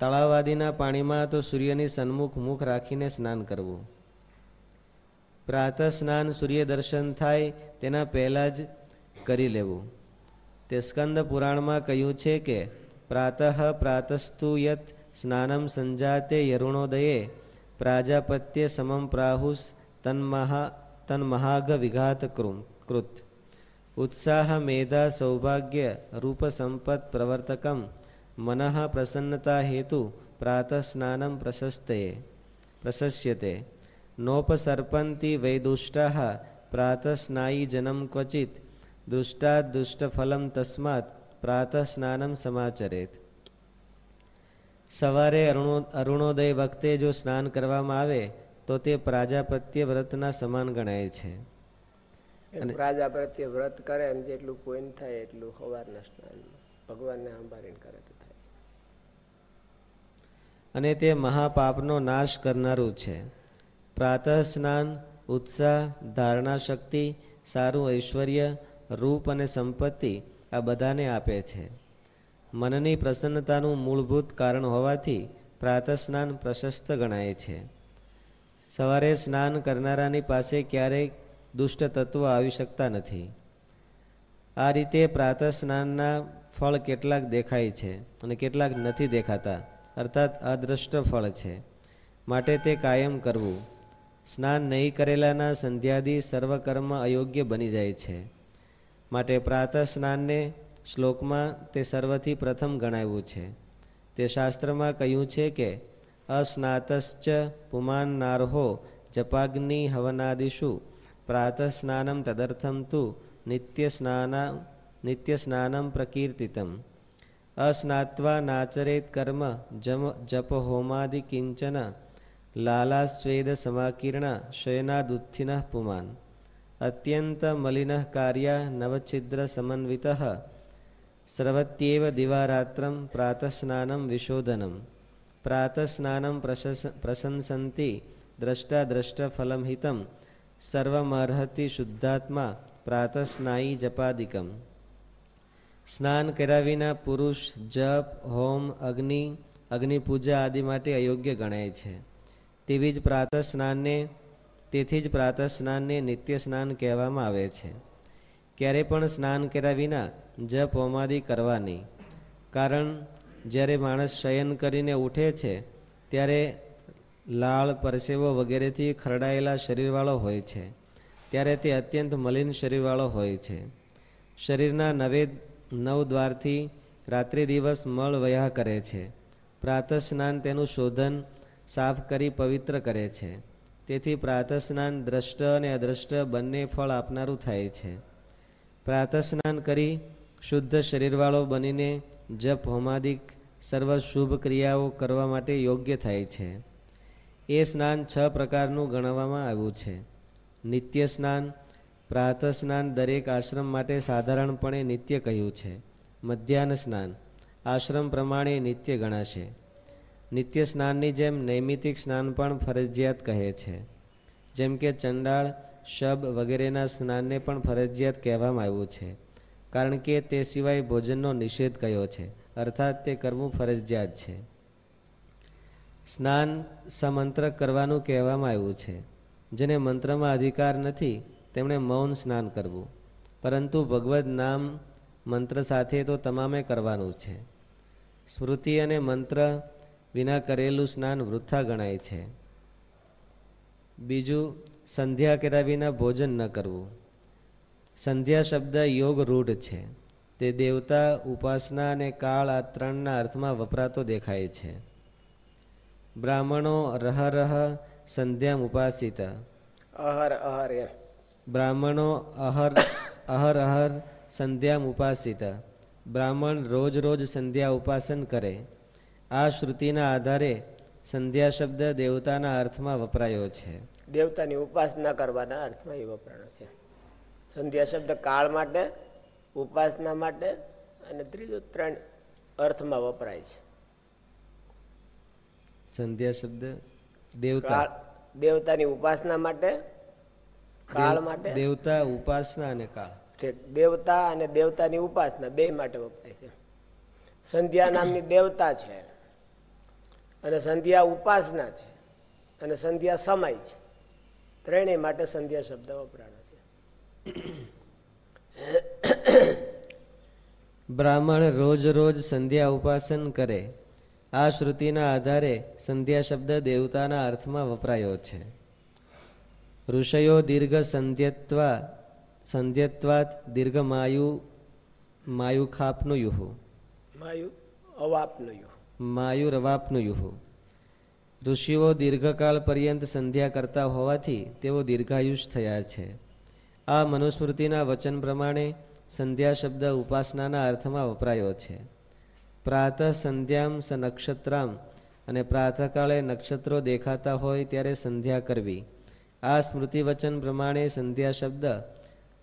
તળાવાદીના પાણીમાં તો સૂર્યની સન્મુખ મુખ રાખીને સ્નાન કરવું પ્રાતઃ સ્નાન સૂર્ય દર્શન થાય તેના પહેલાં જ કરી લેવું. તે સ્કંદ પુરાણમાં કહ્યું છે કે, પ્રાતઃ પ્રાતસ્તુ યત સ્નાનમ સંજાતે યરુણોદયે, પ્રાજાપત્ય સમમ પ્રાહુસ તન્મહા તન્મહાઘ વિઘાત કૃત. ઉત્સાહ મેધા સૌભાગ્ય રૂપ સંપત પ્રવર્તકમ, મનઃ પ્રસન્નતા હેતુ પ્રાતઃ સ્નાનમ પ્રશસ્તયે, પ્રશસ્યતે. નોપસર્પંતી વૈદુષ્ટ પ્રાતસ્નાયી જનમ ક્વચિત દુષ્ટાદ દુષ્ટફલમ તસ્માત પ્રાતઃ સ્નાનમ સમાચરેત સવારે અરુણો અરુણોદય વખતે જો સ્નાન કરવામાં આવે તો તે પ્રાજાપત્ય વ્રતના સમાન ગણાય છે। પ્રાજાપત્ય વ્રત કરે અને જેટલું કોઈ થાય એટલું સવારના સ્નાન ભગવાનને સંભાળીને કરે તો થાય। અને તે મહાપાપનો નાશ કરનારું છે। પ્રાતઃ સ્નાન ઉત્સાહ ધારણા શક્તિ સારું ઐશ્વર્ય રૂપ અને સંપત્તિ આ બધાને આપે છે. મનની પ્રસન્નતાનું મૂળભૂત કારણ હોવાથી પ્રાતઃ સ્નાન પ્રશસ્ત ગણાય છે. સવારે સ્નાન કરનારાની પાસે ક્યારેય દુષ્ટ તત્વ આવી શકતા નથી. આ રીતે પ્રાતઃ સ્નાનના ફળ કેટલાક દેખાય છે અને કેટલાક નથી દેખાતા, અર્થાત અદ્રષ્ટ ફળ છે. માટે તે કાયમ કરવું. સ્નાન નહીં કરેલાના સંધ્યાદી સર્વકર્મ અયોગ્ય બની જાય છે. માટે પ્રાતઃ સ્નાનને શ્લોકમાં તે સર્વથી પ્રથમ ગણાવ્યું છે. તે શાસ્ત્રમાં કહ્યું છે કે, અસ્નાતશ્ચ પુમાન નારહો જપાગ્નિ હવનાદિષુ પ્રાતઃ સ્નાનમ તદર્થમ તુ નિત્ય સ્નાના નિત્ય સ્નાનમ પ્રકીર્તિતમ. અસ્નાત્વા નાચરેત કર્મ જમ જપ હોમાદિ કિંચન, લાલાસ્વેદ સમાકીર્ણ, શયનાદુત્થિન પુમાન. અત્યંત મલિન કાર્યા નવછિદ્ર સમન્વિત સર્વત્યેવ દિવારાત્રમ પ્રાતસ્નાનમ વિશોધનમ પ્રાતસ્નાનમ પ્રશંસંતિ દ્રષ્ટા દ્રષ્ટફલમ હિતમ સર્વમર્હતિ શુદ્ધાત્મા પ્રાતસ્નાયી જપાદિકમ સ્નાન કરાવીના પુરુષ જપ, હોમ, અગ્નિ અગ્નિપૂજા આદિ માટે અયોગ્ય ગણાય છે। તેવી જ પ્રાતઃ તેથી જ પ્રાતઃ સ્નાનને નિત્ય સ્નાન કહેવામાં આવે છે. ક્યારે પણ સ્નાન કર્યા વિના જપ હોમાદી કરવા નહીં કારણ જ્યારે માણસ શયન કરીને ઉઠે છે, ત્યારે લાળ, પરસેવો વગેરેથી ખરડાયેલા શરીરવાળો હોય છે. ત્યારે તે અત્યંત મલિન શરીરવાળો હોય છે. શરીરના નવે, નવ દ્વારથી રાત્રિ દિવસ મળ વયા કરે છે. પ્રાતઃ સ્નાન તેનું શોધન સાફ કરી પવિત્ર કરે છે. તેથી પ્રાતસ્નાન દ્રષ્ટ અને અદ્રષ્ટ બંને ફળ આપનારું થાય છે. પ્રાતસ્નાન કરી શુદ્ધ શરીરવાળો બનીને જપ, હોમાદિક સર્વ શુભ ક્રિયાઓ કરવા માટે યોગ્ય થાય છે. એ સ્નાન છ પ્રકારનું ગણવામાં આવ્યું છે. નિત્ય સ્નાન પ્રાતઃ દરેક આશ્રમ માટે સાધારણપણે નિત્ય કહ્યું છે. મધ્યાહન સ્નાન, આશ્રમ પ્રમાણે નિત્ય ગણાશે. નિત્ય સ્નાનની જેમ નૈમિતિક સ્નાન પણ ફરજિયાત કહે છે. જેમ કે ચંડાળ, શબ વગેરેના સ્નાનને પણ ફરજિયાત કહેવામાં આવ્યું છે. કારણ કે તે સિવાય ભોજનનો નિષેધ કયો છે. અર્થાત તે કરવું ફરજિયાત છે. સ્નાન સમંત્ર કરવાનું કહેવામાં આવ્યું છે. જેને મંત્રમાં અધિકાર નથી, તેમણે મૌન સ્નાન કરવું. પરંતુ ભગવદ નામ મંત્ર સાથે તો તમામે કરવાનું છે. સ્મૃતિ અને મંત્ર વિના કરેલું સ્નાન વૃથા ગણાય છે. બીજું સંધ્યા કર્યા વિના ભોજન ન કરવું. સંધ્યા શબ્દ યોગ રૂઢ છે. તે દેવતા ઉપાસના અને કાળ આ ત્રણના અર્થમાં વપરાતો દેખાય છે. બ્રાહ્મણો રહ રહ સંધ્યામ ઉપાસિત. અહર અહર બ્રાહ્મણો અહર અહર અહર સંધ્યામ ઉપાસિત. બ્રાહ્મણ રોજ રોજ સંધ્યા ઉપાસન કરે. આ શ્રુતિના આધારે સંધ્યા શબ્દ દેવતાના અર્થમાં વપરાયો છે. દેવતાની ઉપાસના કરવાના અર્થમાં એ વપરાયો છે. સંધ્યા શબ્દ કાળ માટે ઉપાસના માટે અને ત્રીજો ત્રણ અર્થમાં વપરાય છે. સંધ્યા શબ્દ દેવતા. દેવતાની ઉપાસના માટે કાળ માટે. દેવતા ઉપાસના અને કાળ. દેવતા અને દેવતાની ઉપાસના બે માટે વપરાય છે. સંધ્યા નામની દેવતા છે. અને સંધ્યા ઉપાસના છે અને સંધ્યા સમય છે. ત્રણેય માટે સંધ્યા શબ્દ વપરાણો છે. બ્રાહ્મણ રોજ રોજ સંધ્યા ઉપાસન કરે. આ શ્રુતિના આધારે સંધ્યા શબ્દ દેવતાના અર્થમાં વપરાયો છે. ઋષયો દીર્ઘ સંધ્યત્વા સંધ્યત્વાત દીર્ઘ માયુ માયુખાપનું યુહુ માયુ અવાપનું યુહ માયુરવાપનું યુહુ ઋષિઓ દીર્ઘકાળ પર્યંત સંધ્યા કરતા હોવાથી તેઓ દીર્ઘાયુષ થયા છે. આ મનુસ્મૃતિના વચન પ્રમાણે સંધ્યા શબ્દ ઉપાસનાના અર્થમાં વપરાયો છે. પ્રાતઃ સંધ્યામ સ નક્ષત્રામ અને પ્રાતઃકાળે નક્ષત્રો દેખાતા હોય ત્યારે સંધ્યા કરવી. આ સ્મૃતિ વચન પ્રમાણે સંધ્યા શબ્દ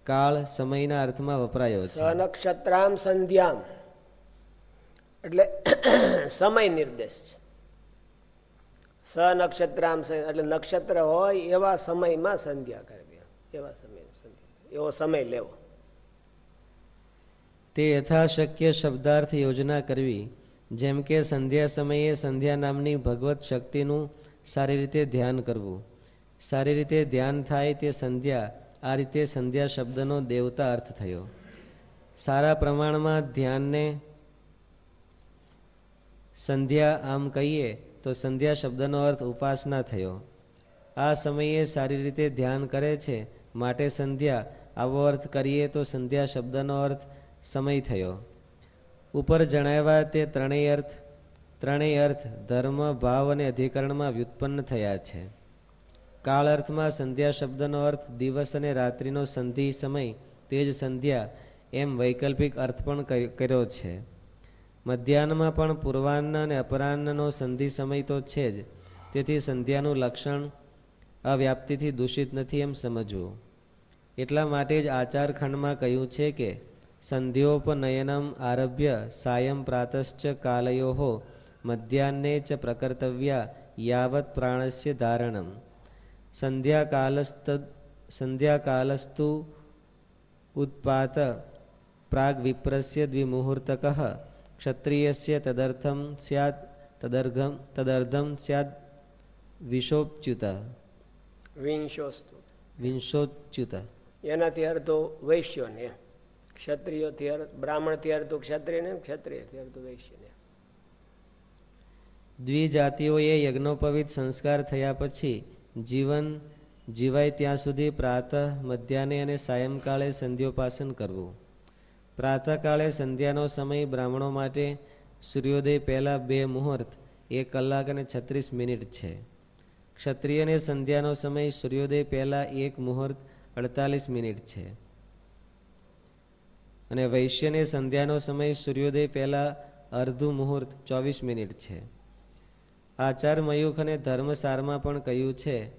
કાળ સમયના અર્થમાં વપરાયો છે. નક્ષત્રામ સંધ્યામ. એટલે સમય નિર્દેશ છે. સનક્ષત્રામ એટલે નક્ષત્ર હોય એવા સમયમાં સંધ્યા કરવી. એવા સમય એવો સમય લેવો. તે યથાશક્ય શબ્દાર્થ યોજના કરવી, જેમ કે સંધ્યા સમયે સંધ્યા નામની ભગવત શક્તિનું સારી રીતે ધ્યાન કરવું. સારી રીતે ધ્યાન થાય તે સંધ્યા, આ રીતે સંધ્યા શબ્દનો દેવતા અર્થ થયો. સારા પ્રમાણમાં ધ્યાનને સંધ્યા આમ કહીએ તો સંધ્યા શબ્દનો અર્થ ઉપાસના થયો. આ સમયે સારી રીતે ધ્યાન કરે છે, માટે સંધ્યા, આવો અર્થ કરીએ તો સંધ્યા શબ્દનો અર્થ સમય થયો. ઉપર જણાવ્યા તે ત્રણેય અર્થ ત્રણેય અર્થ ધર્મ, ભાવ અને અધિકરણમાં વ્યુત્પન્ન થયા છે. કાળ અર્થમાં સંધ્યા શબ્દનો અર્થ દિવસ અને રાત્રિનો સંધિ સમય, તે જ સંધ્યા એમ વૈકલ્પિક અર્થ પણ કર્યો છે. મધ્યાહનમાં પણ પૂર્વાહ્ન અને અપરાહ્નનો સંધિ સમય તો છે જ. તેથી સંધ્યાનું લક્ષણ અવ્યાપ્તિથી દૂષિત નથી એમ સમજવું. એટલા માટે જ આચારખંડમાં કહ્યું છે કે, સંધ્યોપનયનમ આરભ્ય સાયં પ્રાતશ્ચ કાલયો મધ્યાહ્ને ચ પ્રકર્તવ્યા યાવત પ્રાણસ્ય ધારણમ. સંધ્યાકાલસ્ત સંધ્યાકાલસ્તુ ઉત્પાત પ્રાગ વિપ્રસ્ય દ્વિમુહૂર્તક ક્ષત્રિયસ્ય તદર્થમ સ્યાદ તદર્ઘમ તદર્ધમ સ્યાદ વિશોપચ્યુત વિંશોસ્તુ. વિંશોચ્યુત. એનાથી અર્ધો વૈશ્યોને. ક્ષત્રિયોથી અર્થ બ્રાહ્મણથી અર્ધો ક્ષત્રિયને ક્ષત્રિયથી અર્ધો વૈશ્યને. દ્વિજાતિઓએ યજ્ઞોપવિત સંસ્કાર થયા પછી જીવન જીવાય ત્યાં સુધી પ્રાતઃ મધ્યાહને અને સાયંકાળે સંધ્યોપાસન કરવું. પ્રાતઃકાળે સંધ્યાનો સમય બ્રાહ્મણો માટે સૂર્યોદય પહેલાં બે મુહૂર્ત, એક કલાક અને છત્રીસ મિનિટ છે. ક્ષત્રિયને સંધ્યાનો સમય સૂર્યોદય પહેલાં એક મુહૂર્ત, અડતાલીસ મિનિટ છે. અને વૈશ્યને સંધ્યાનો સમય સૂર્યોદય પહેલાં અર્ધું મુહૂર્ત, ચોવીસ મિનિટ છે. આચાર મયુખ અને ધર્મસારમાં પણ કહ્યું છે,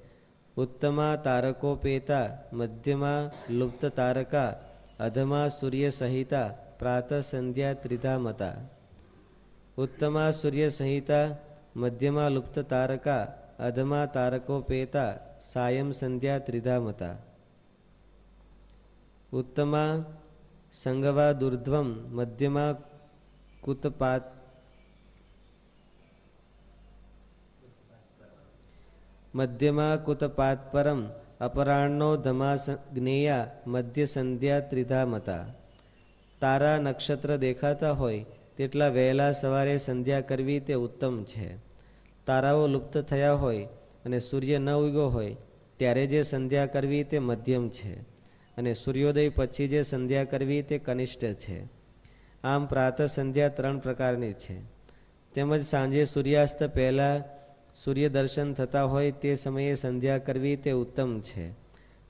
ઉત્તમા તારકો પેતા, મધ્યમાં લુપ્ત તારકા અધમા સૂર્ય સંહિતા પ્રાત સંધ્યા ત્રિધા મતા ઉત્તમા સૂર્ય સંહિતા મધ્યમાં લુપ્ત તારકા અધમા તારકો પેતા સાયમ સંધ્યા ત્રિધા મતા ઉત્તમા સંગવા દુર્ધ્વમ મધ્યમાં કુતપાત મધ્યમાં કુતપાત અપરાહ્નો ધમા જ્ઞેયા મધ્ય સંધ્યા ત્રિધા મતા તારા નક્ષત્ર દેખાતા હોય તેટલા વહેલા સવારે સંધ્યા કરવી તે ઉત્તમ છે. તારાઓ લુપ્ત થયા હોય અને સૂર્ય ન ઉગ્યો હોય, ત્યારે જે સંધ્યા કરવી તે મધ્યમ છે અને સૂર્યોદય પછી જે સંધ્યા કરવી તે કનિષ્ઠ છે. આમ પ્રાતઃ સંધ્યા ત્રણ પ્રકારની છે. તેમજ સાંજે સૂર્યાસ્ત પહેલાં સૂર્ય દર્શન થતા હોય તે સમયે સંધ્યા કરવી તે ઉત્તમ છે.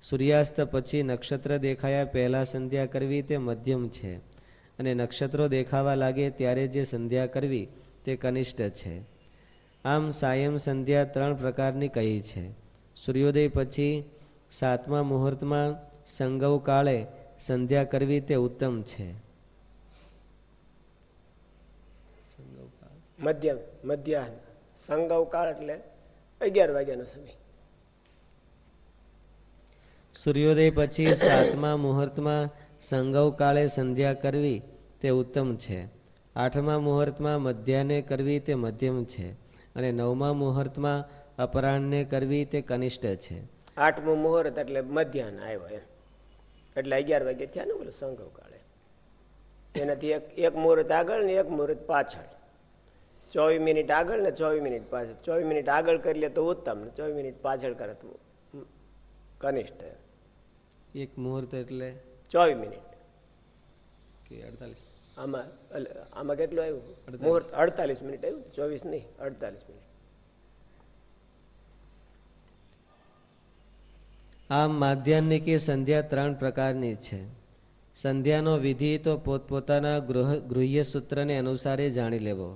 સૂર્યાસ્ત પછી નક્ષત્ર દેખાયા પહેલાં સંધ્યા કરવી તે મધ્યમ છે. અને નક્ષત્રો દેખાવા લાગે ત્યારે જે સંધ્યા કરવી તે કનિષ્ઠ છે. આમ સાયમ સંધ્યા ત્રણ પ્રકારની કહી છે. સૂર્યોદય પછી સાતમા મુહૂર્તમાં સંગવ કાળે સંધ્યા કરવી તે ઉત્તમ છે. મધ્યમ, મધ્યાહન. સંગવ કાળ એટલે અગિયાર વાગ્યાનો સમય. સૂર્યોદય પછી સાતમા મુહૂર્તમાં સંગવ કાળે સંધ્યા કરવી તે ઉત્તમ છે. આઠમા મુહૂર્તમાં મધ્યાહને કરવી તે મધ્યમ છે અને નવમા મુહૂર્તમાં અપરાહ્ને કરવી તે કનિષ્ઠ છે. આઠમું મુહૂર્ત એટલે મધ્યાહન આવ્યો એમ. એટલે અગિયાર વાગે થયા ને બોલું સંગવ કાળે. એનાથી એક એક મુહૂર્ત આગળ ને એક મુહૂર્ત પાછળ. ચોવીસ મિનિટ આગળ ને ચોવીસ મિનિટ પાછળ. ચોવીસ મિનિટ આગળ કરી લે તો ઉત્તમ ને ચોવીસ મિનિટ પાછળ કરે તો કનિષ્ઠ. એક મુહૂર્ત એટલે? ચોવીસ મિનિટ. કે અડતાલીસ? આમાં આમાં કેટલું આવ્યું. મુહૂર્ત અડતાલીસ મિનિટ આવ્યું? ચોવીસ નહીં અડતાલીસ મિનિટ. આમ માધ્યાહ્નિકી સંધ્યા ત્રણ પ્રકારની છે. સંધ્યાનો વિધિ તો પોતપોતાના ગૃહ ગૃહ્ય સૂત્રને અનુસારે જાણી લેવો.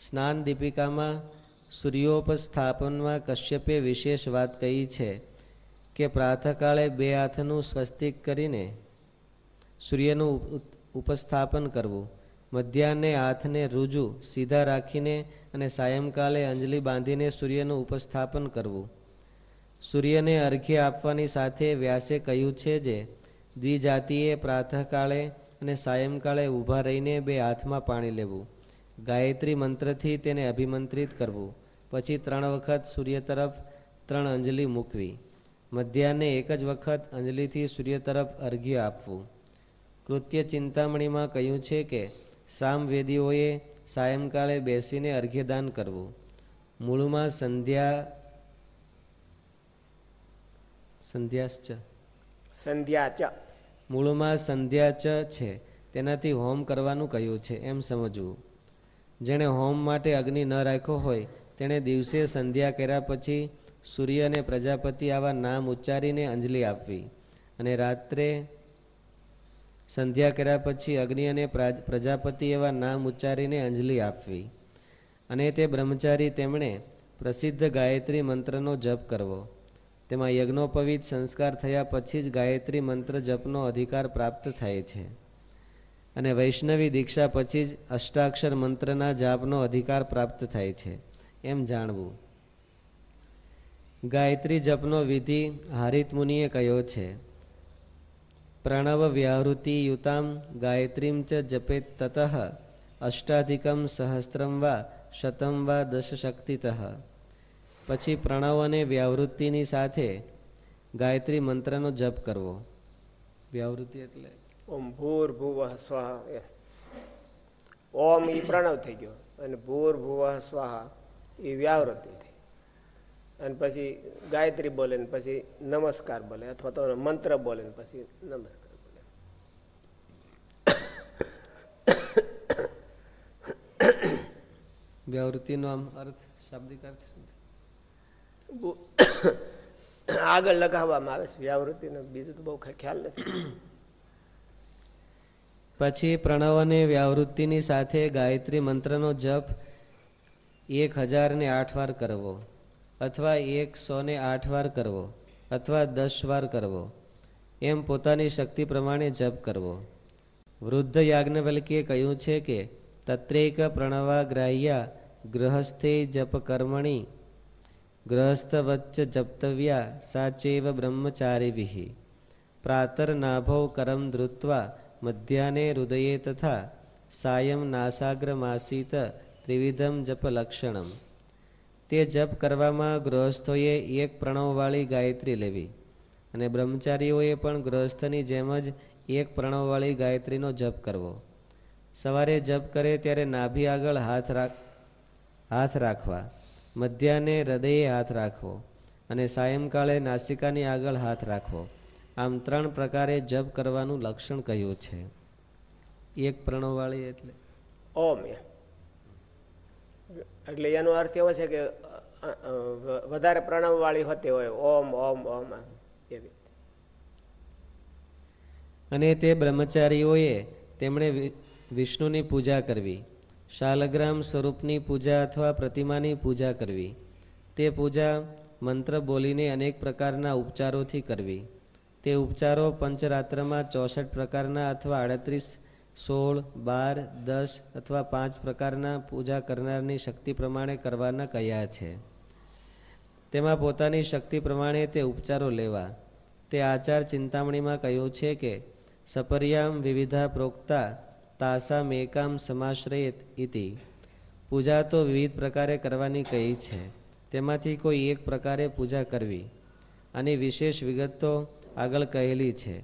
સ્નાન દીપિકામાં સૂર્યોપસ્થાપનમાં કશ્યપે વિશેષ વાત કહી છે કે પ્રાતઃકાળે બે હાથનું સ્વસ્તિક કરીને સૂર્યનું ઉપસ્થાપન કરવું. મધ્યાહને હાથને રુજુ સીધા રાખીને અને સાયંકાલે અંજલિ બાંધીને સૂર્યનું ઉપસ્થાપન કરવું. સૂર્યને અર્ઘ્ય આપવાની સાથે વ્યાસે કહ્યું છે જે, દ્વિજાતીએ પ્રાતઃકાળે અને સાયંકાળે ઊભા રહીને બે હાથમાં પાણી લેવું. ગાયત્રી મંત્રથી તેને અભિમંત્રિત કરવું. પછી ત્રણ વખત સૂર્ય તરફ ત્રણ અંજલિ મૂકવી. મધ્યાહને એક જ વખત અંજલિથી સૂર્ય તરફ અર્ઘ્ય આપવું. કૃત્ય ચિંતામણીમાં કહ્યું છે કે સામવેદીઓએ સાયંકાળે બેસીને અર્ઘ્યદાન કરવું. મૂળમાં સંધ્યા સંધ્યાશ્ચ. સંધ્યાચ. મૂળમાં સંધ્યા ચ છે. તેનાથી હોમ કરવાનું કહ્યું છે. એમ સમજવું. જેણે હોમ માટે અગ્નિ ન રાખ્યો હોય, તેણે દિવસે સંધ્યા કર્યા પછી સૂર્ય અને પ્રજાપતિ આવા નામ ઉચ્ચારીને અંજલિ આપવી અને રાત્રે સંધ્યા કર્યા પછી અગ્નિ અને પ્રાજ- પ્રજાપતિ એવા નામ ઉચ્ચારીને અંજલિ આપવી અને તે બ્રહ્મચારી તેમણે પ્રસિદ્ધ ગાયત્રી મંત્રનો જપ કરવો. તેમાં યજ્ઞોપવિત સંસ્કાર થયા પછી જ ગાયત્રી મંત્ર જપનો અધિકાર પ્રાપ્ત થાય છે. અને વૈષ્ણવી દીક્ષા પછી જ અષ્ટાક્ષર મંત્રના જાપનો અધિકાર પ્રાપ્ત થાય છે. એમ જાણવું. ગાયત્રી જપનો વિધિ હારિત મુનિએ કહ્યો છે. પ્રણવ વ્યાહૃતિ યુતામ ગાયત્રીમ ચ જપેત તત અષ્ટાધિકમ સહસ્ત્રમ વા શતમ વા દશશક્તિત. પછી પ્રણવ અને વ્યાવૃત્તિની સાથે ગાયત્રી મંત્રનો જપ કરવો. વ્યાવૃત્તિ એટલે ઓમ ભૂર ભુવ સ્વાહા ઓમ એ પ્રણવ થઈ ગયો અને ભૂર ભુવ સ્વાહા એ વ્યાવૃત્તિ થઈ. અને પછી ગાયત્રી બોલે ને પછી નમસ્કાર બોલે અથવા તો મંત્ર બોલે ને પછી નમસ્કાર બોલે. વ્યાવૃત્તિનો આમ અર્થ શાબ્દિક અર્થ શું આગળ લગાવવામાં આવે છે વ્યાવૃત્તિનો બીજું તો બહુ ખ્યાલ નથી. પછી પ્રણવ અને વ્યાવૃત્તિની સાથે ગાયત્રી મંત્રનો જપ એક હજારને આઠ વાર કરવો, અથવા એકસોને આઠ વાર કરવો, અથવા દસ વાર કરવો. એમ પોતાની શક્તિ પ્રમાણે જપ કરવો. વૃદ્ધ યાજ્ઞવલ્કીએ કહ્યું છે કે, તત્રેક પ્રણવાગ્રાહ્યા ગૃહસ્થે જપ કર્મણી ગ્રહસ્થ વચ્ચ જપ્તવ્યા સાચેવ બ્રહ્મચારીભિઃ. પ્રાતર્નાભૌ કરમ ધૃત્વા મધ્યાહ્ને હૃદયે તથા સાયમ નાસાગ્રમાસીત ત્રિવિધમ જપ લક્ષણમ તે જપ કરવામાં ગૃહસ્થોએ એક પ્રણવવાળી ગાયત્રી લેવી અને બ્રહ્મચારીઓએ પણ ગૃહસ્થની જેમ જ એક પ્રણવવાળી ગાયત્રીનો જપ કરવો। સવારે જપ કરે ત્યારે નાભી આગળ હાથ રાખ, હાથ રાખવા મધ્યાને હૃદયે હાથ રાખવો અને સાયંકાળે નાસિકાની આગળ હાથ રાખવો। આમ ત્રણ પ્રકારે જપ કરવાનું લક્ષણ કહ્યું છે? એક પ્રણવવાળી એટલે? ઓમ એટલે એનો અર્થ એવો છે કે વધારે પ્રણવવાળી હોતી હોય ઓમ ઓમ ઓમ એવી અને તે બ્રહ્મચારીઓએ તેમણે વિષ્ણુની પૂજા કરવી શાલગ્રામ સ્વરૂપની પૂજા અથવા પ્રતિમાની પૂજા કરવી. તે પૂજા મંત્ર બોલીને અનેક પ્રકારના ઉપચારોથી કરવી. તે ઉપચારો પંચરાત્રમાં ચોસઠ પ્રકારના અથવા આડત્રીસ, સોળ, બાર, દસ અથવા પાંચ પ્રકારના પૂજા કરનારની શક્તિ પ્રમાણે કરવાના કયા છે. તેમાં પોતાની શક્તિ પ્રમાણે તે ઉપચારો લેવા. તે આચાર ચિંતામણીમાં કહ્યું છે કે, સપર્યામ વિવિધા પ્રોક્તા તાસા મેકામ સમાશ્રયત ઇતિ. પૂજા તો વિવિધ પ્રકારે કરવાની કહી છે. તેમાંથી કોઈ એક પ્રકારે પૂજા કરવી. આની વિશેષ વિગત તો આગળ કહેલી છે.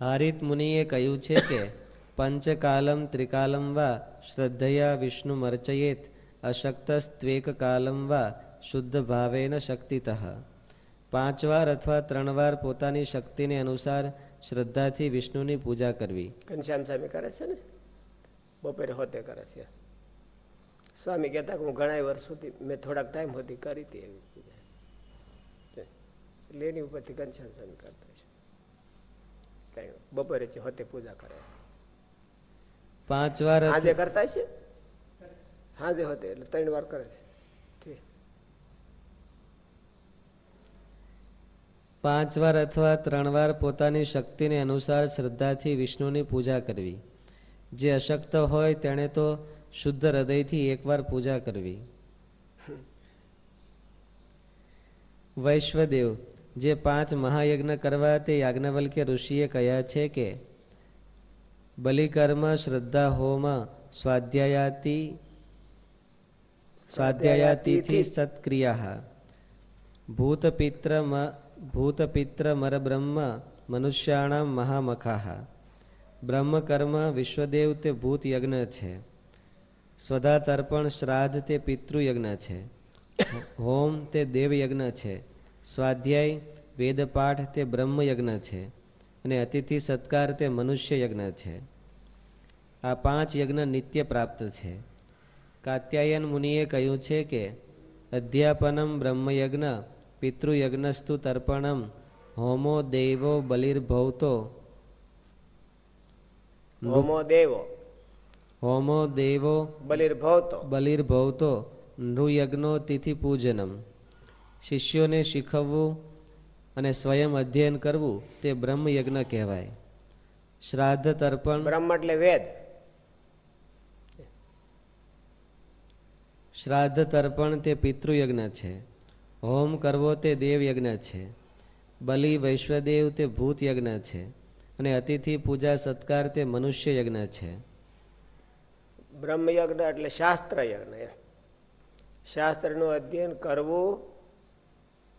હારિત મુનિએ કહ્યું છે કે પંચકાલમ ત્રિકાલમ વા શ્રદ્ધયા વિષ્ણુ મર્ચયેત અશક્તસ્ત્વેક કાલમ વા શુદ્ધ ભાવેન શક્તિતઃ. પાંચ વાર અથવા ત્રણ વાર પોતાની શક્તિને અનુસાર શ્રદ્ધાથી વિષ્ણુની પૂજા કરવી. ઘનશ્યામ સ્વામી કરે છે ને? બપોરે હોતે કરે છે. સ્વામી કહેતા કે હું ઘણા વર્ષ સુધી મેં થોડાક ટાઈમ સુધી કરી હતી એવી પૂજા. એટલે એની ઉપરથી ઘનશ્યામ સ્વામી કરતા છે કઈ બપોરે હોતે પૂજા કરે. પાંચ વાર આજે કરતા છે હાજે હોતે એટલે ત્રણ વાર કરે છે. પાંચ વાર અથવા ત્રણ વાર પોતાની શક્તિને અનુસાર શ્રદ્ધાથી વિષ્ણુની પૂજા કરવી. જે અશક્ત હોય તેણે તો શુદ્ધ હૃદયથી એકવાર પૂજા કરવી. વૈશ્વદેવ જે પાંચ મહાયજ્ઞ કરવા તે યાજ્ઞવલ્ક્ય ઋષિએ કહ્યા છે કે બલિકર્મ શ્રદ્ધા હોમ સ્વાધ્યાયાતી સ્વાધ્યાયાતિથી સત્ક્રિયા. ભૂતપિત્ર ભૂતપિત્રમરબ્રહ્મ મનુષ્યાણામ મહામખાહ બ્રહ્મકર્મ વિશ્વદેવ તે ભૂત યજ્ઞ છે. સ્વધા તર્પણ શ્રાદ્ધ તે પિતૃયજ્ઞ છે. હોમ તે દેવયજ્ઞ છે. સ્વાધ્યાય વેદપાઠ તે બ્રહ્મયજ્ઞ છે અને અતિથિ સત્કાર તે મનુષ્ય યજ્ઞ છે. આ પાંચ યજ્ઞ નિત્ય પ્રાપ્ત છે. કાત્યાયન મુનિએ કહ્યું છે કે અધ્યાપનમ બ્રહ્મયજ્ઞ પિતૃયજ્ઞસ્તુ તર્પણમ હોમો દેવો બલિર્ભવતો. હોમો દેવો. હોમો દેવો બલિર્ભવતો. બલિર્ભવતો નૃયજ્ઞો તિથિ પૂજનમ. શિષ્યોને શીખવવું અને સ્વયં અધ્યયન કરવું તે બ્રહ્મયજ્ઞ કહેવાય. શ્રાદ્ધ તર્પણ બ્રહ્મ એટલે વેદ. શ્રાદ્ધ તર્પણ તે પિતૃયજ્ઞ છે. હોમ કરવો તે દેવયજ્ઞ છે. બલિ વૈશ્વદેવ તે ભૂત યજ્ઞ છે. અને અતિથિ પૂજા સત્કાર તે મનુષ્ય યજ્ઞ છે. બ્રહ્મયજ્ઞ એટલે શાસ્ત્ર યજ્ઞ શાસ્ત્રનું અધ્યયન કરવું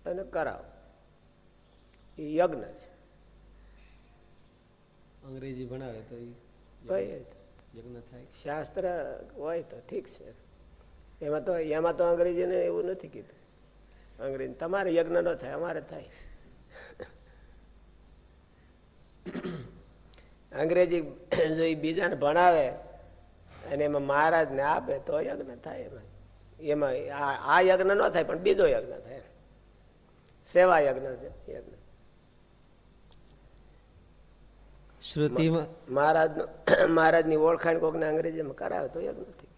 અને કરાવો. એ યજ્ઞ છે. અંગ્રેજી ભણાવે તો યજ્ઞ થાય. શાસ્ત્ર હોય તો ઠીક છે. એમાં તો એમાં તો અંગ્રેજીને એવું નથી કીધું. અંગ્રેજી તમારે યજ્ઞ ન થાય અમારે થાય. અંગ્રેજી જો એ બીજાને ભણાવે અને એમાં મહારાજને આપે તો યજ્ઞ થાય એમાં. એમાં આ યજ્ઞ ન થાય પણ બીજો યજ્ઞ સેવા યજ્ઞ છે યજ્ઞ. શ્રુતિમાં મહારાજનો મહારાજની ઓળખાણ કોકને અંગ્રેજીમાં કરાવે તો યજ્ઞ થઈ ગયો.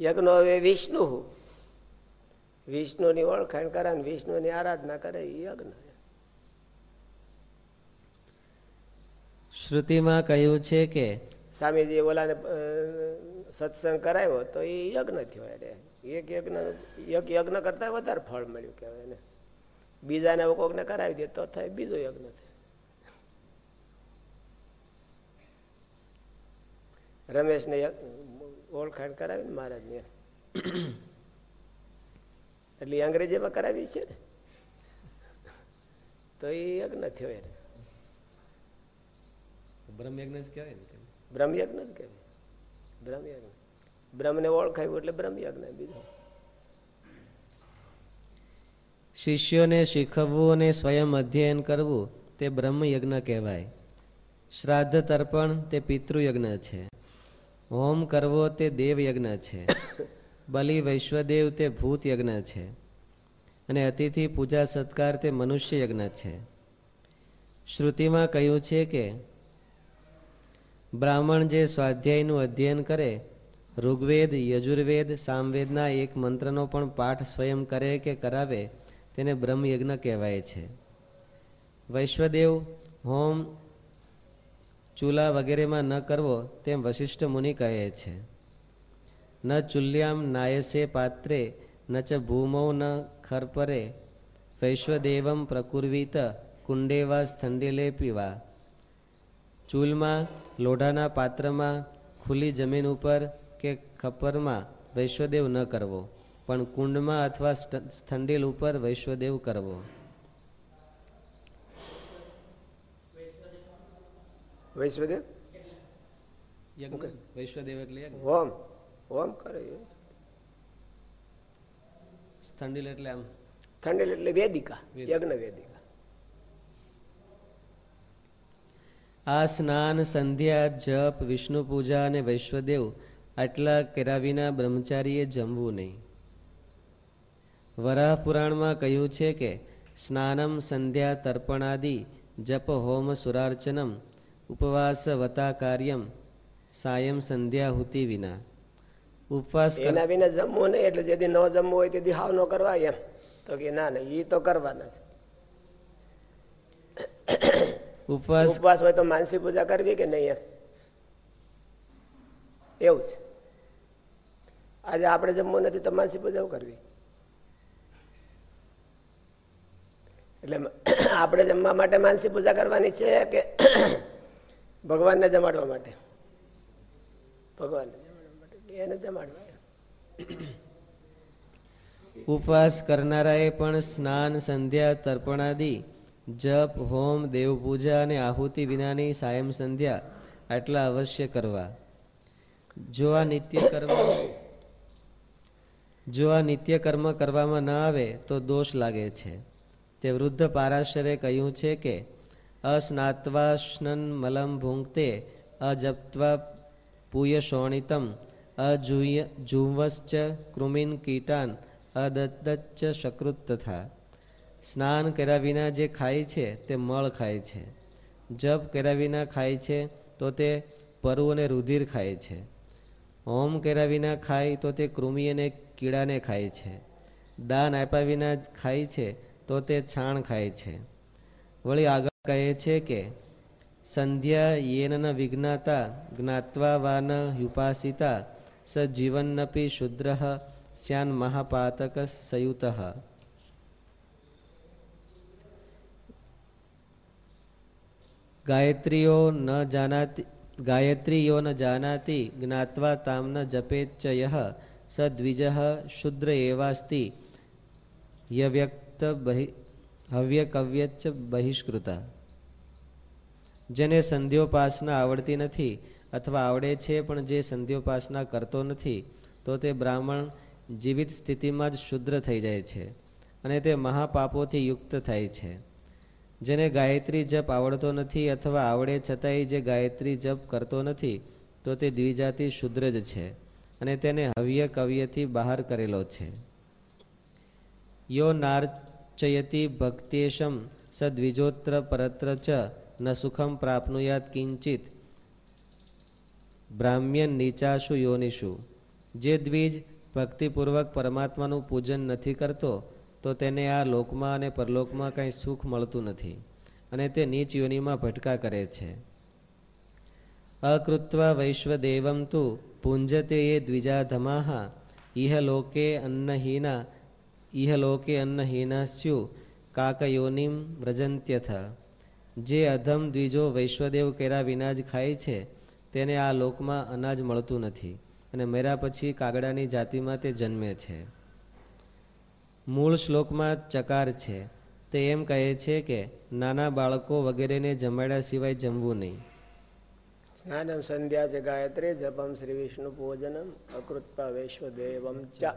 યજ્ઞ હવે વિષ્ણુ વિષ્ણુની ઓળખાણ કરાવે ને વિષ્ણુની આરાધના કરે એ યજ્ઞ શ્રુતિમાં કહ્યું છે કે સ્વામીજી ઓલાને સત્સંગ કરાવ્યો તો એ યજ્ઞ થયો એટલે એક યજ્ઞ એક યજ્ઞ કરતા વધારે ફળ મળ્યું કહેવાય બીજાને કોકને કરાવી દે તો થાય બીજો યજ્ઞ થાય. રમેશને ઓળખાણ કરાવી ને મહારાજને એટલે અંગ્રેજીમાં કરાવી છે ને? તો એ યજ્ઞ થયો એને. બ્રહ્મયજ્ઞ જ કહેવાય ને બ્રહ્મયજ્ઞ જ કહેવાય. બ્રહ્મયજ્ઞ. બ્રહ્મને ઓળખાયું એટલે બ્રહ્મયજ્ઞ બીજું. શિષ્યોને શીખવવું અને સ્વયં અધ્યયન કરવું તે બ્રહ્મયજ્ઞ કહેવાય. શ્રાદ્ધ તર્પણ તે પિતૃયજ્ઞ છે. હોમ કરવો તે દેવયજ્ઞ છે. બલિ વૈશ્વદેવ તે ભૂત યજ્ઞ છે. અને અતિથિ પૂજા સત્કાર તે મનુષ્ય યજ્ઞ છે. શ્રુતિમાં કહ્યું છે કે, બ્રાહ્મણ જે સ્વાધ્યાયનું અધ્યયન કરે, ઋગ્વેદ, યજુર્વેદ, સામવેદના એક મંત્રનો પણ પાઠ સ્વયં કરે કે કરાવે તેને બ્રહ્મયજ્ઞ કહેવાય છે. વૈશ્વદેવ હોમ ચૂલા વગેરેમાં ન કરવો તેમ વશિષ્ઠ મુનિ કહે છે. ન ચુલ્યામ નાયસે પાત્રે, ન ચ ભૂમૌ ન ખરપરે, વૈશ્વદેવમ પ્રકુર્વિત કુંડેવા સ્થંડેલે પીવા. ચૂલમાં, લોઢાના પાત્રમાં, ખુલ્લી જમીન ઉપર કે ખપ્પરમાં વૈશ્વદેવ ન કરવો. પણ કુંડમાં અથવા સ્થંડીલ ઉપર વૈશ્વદેવ કરવો. વૈશ્વદેવ? વૈશ્વદેવ એટલે હોમ હોમ કરે સ્થંડીલ એટલે આમ. એટલે વેદિકા યજ્ઞ વેદિકા આ સ્નાન સંધ્યા જપ વિષ્ણુ પૂજા અને વૈશ્વદેવ આટલા કર્યા વિના બ્રહ્મચારીએ જમવું નહીં. વરાહ પુરાણમાં કહ્યું છે કે સ્નાનમ સંધ્યા તર્પણાદિ જપ હોમ સુરાર્ચનમ ઉપવાસ વતા કાર્યમ સાયમ સંધ્યા હુતિ વિના. ઉપવાસ એના વિના જમવું નહીં એટલે જેથી ન જમવું હોય તેથી હાવ ન કરવા એમ. તો કે ના ના એ તો કરવાના છે. ઉપવાસ ઉપવાસ હોય તો માનસી પૂજા કરવી કે નહીં એમ? એવું છે. આજે આપણે જમવું નથી તો માનસી પૂજા કરવી? એટલે આપણે જમવા માટે માનસી પૂજા કરવાની છે કે ભગવાનને જમાડવા માટે? ભગવાનને એને જમાડવા? ઉપવાસ કરનારાએ પણ સ્નાન, સંધ્યા તર્પણાદિ જપ, હોમ, દેવપૂજા અને આહુતિ વિનાની સાયમ સંધ્યા આટલા અવશ્ય કરવા. જો આ નિત્ય કર્મ જો આ નિત્ય કર્મ કરવામાં ન આવે તો દોષ લાગે છે. તે વૃદ્ધ પારાશરે કહ્યું છે કે અસ્નાત્વા સ્નન મલમ ભૂંગતે અજપ્ત્વા પૂયશોણિતમ, અજુય જુવશ્ચ કૃમિન કીટાન, અદત્તચ્ચ સકૃત તથા. સ્નાન કર્યા વિના જે ખાય છે, તે મળ ખાય છે. જપ કર્યા વિના ખાય છે, તો તે પરુ અને રુધિર ખાય છે. હોમ કર્યા વિના ખાય, તો તે કૃમિ અને કીડાને ખાય છે. દાન આપ્યા વિના ખાય છે તો તે છાણ ખાય છે. વળી આગળ કહે છે કે, સંધ્યા યેન વિજ્ઞાતા જ્ઞાત્વા વાન યુપાસિતા સ જીવન્નપી શુદ્ર સ્યાન મહાપાતક સયુત. ગાયત્રીઓ ન જાનાતી, ગાયત્રીઓ ન જાનાતી જ્ઞાત્વા તામ ન જપેચ્ચ યહ સ દ્વિજ શુદ્ર એવાસ્તિ યવ્યક્ત બહિ હવ્યકવ્યચ બહિષ્કૃતા જેને સંધ્યોપાસના આવડતી નથી અથવા આવડે છે પણ જે સંધ્યોપાસના કરતો નથી, તો તે બ્રાહ્મણ જીવિત સ્થિતિમાં જ શુદ્ર થઈ જાય છે અને તે મહાપાપોથી યુક્ત થાય છે. જેને ગાયત્રી જપ આવડતો નથી અથવા આવડે છતાંય જે ગાયત્રી જપ કરતો નથી, તો તે દ્વિજાતિ શુદ્ર જ છે અને તેને હવ્ય કવ્યથી બહાર કરેલો છે. યો નાર્ચયતી ભક્તેશમ સદ્વિજોત્ર પરત્ર ચ ન સુખમ પ્રાપ્નુયાત કિંચિત બ્રાહ્મ્યન નીચાશુ યોનિશુ જે દ્વિજ ભક્તિપૂર્વક પરમાત્માનું પૂજન નથી કરતો તો તેને આ લોકમાં અને પરલોકમાં કંઈ સુખ મળતું નથી અને તે નીચ યોનિમાં ભટકા કરે છે અકૃત્વા વૈશ્વદેવમ તું પુંજતે એ દ્વિજાધમાહ ઇહ લોકે અન્નહીના ઇહ લોકે અન્નહીના સ્યુ કાકયોનિમ વ્રજંત્યથ જે અધમ દ્વિજો વૈશ્વદેવ કેરા વિના જ ખાય છે તેને આ લોકમાં અનાજ મળતું નથી અને મેરા પછી કાગડાની જાતિમાં તે જન્મે છે. મૂળ શ્લોકમાં ચકાર છે. તે એમ કહે છે કે, નાના બાળકો વગેરેને જમાડ્યા સિવાય જમવું નહીં. સ્નાનમ સંધ્યા છે ગાયત્રી જપમ શ્રી વિષ્ણુ પૂજનમ અકૃત્પા વૈશ્વદેવમ ચા.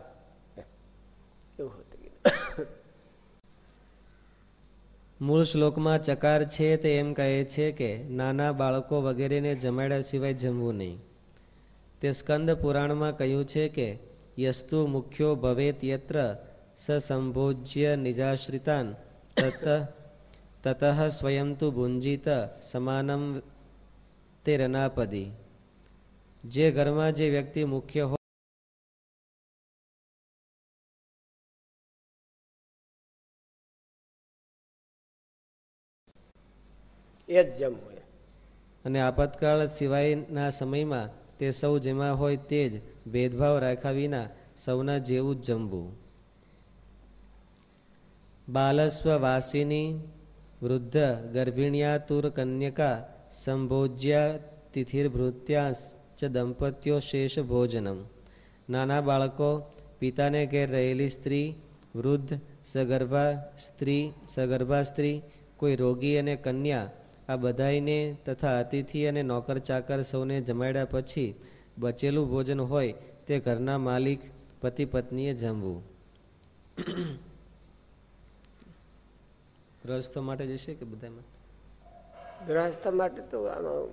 મૂળ શ્લોકમાં ચકાર છે તે એમ કહે છે કે નાના બાળકો વગેરેને જમાડ્યા સિવાય જમવું નહીં. તે સ્કંદ પુરાણમાં કહ્યું છે કે યસ્તુ મુખ્યો ભવેત યત્ર સસંભોજ્ય નિજાશ્રિતાન તત તત સ્વયં તુ ભુંજીત સમાનમ તે રનાપદી જે ઘરમાં જે વ્યક્તિ મુખ્ય એ જ જમવું અને આપતકાળ સિવાયના સમયમાં તે સૌ જેમાં હોય તે જ ભેદભાવ રાખ્યા વિના સૌના જેવું જ જમવું બાલસ્વ વાસીની વૃદ્ધ ગર્ભિણ્યાતુર કન્યકા સંભોજ્યા તિથિર્ભૃત્યા દંપતિઓ શેષ ભોજનમ. નાના બાળકો, પિતાને ઘેર રહેલી સ્ત્રી, વૃદ્ધ સગર્ભા સ્ત્રી સગર્ભા સ્ત્રી, કોઈ રોગી અને કન્યા આ બધાઈને તથા અતિથિ અને નોકર ચાકર સૌને જમાડ્યા પછી બચેલું ભોજન હોય તે ઘરના માલિક, પતિ પત્નીએ જમવું. ગ્રહસ્થ માટે જશે કે બધામાં? ગ્રહસ્થ માટે તો આમાં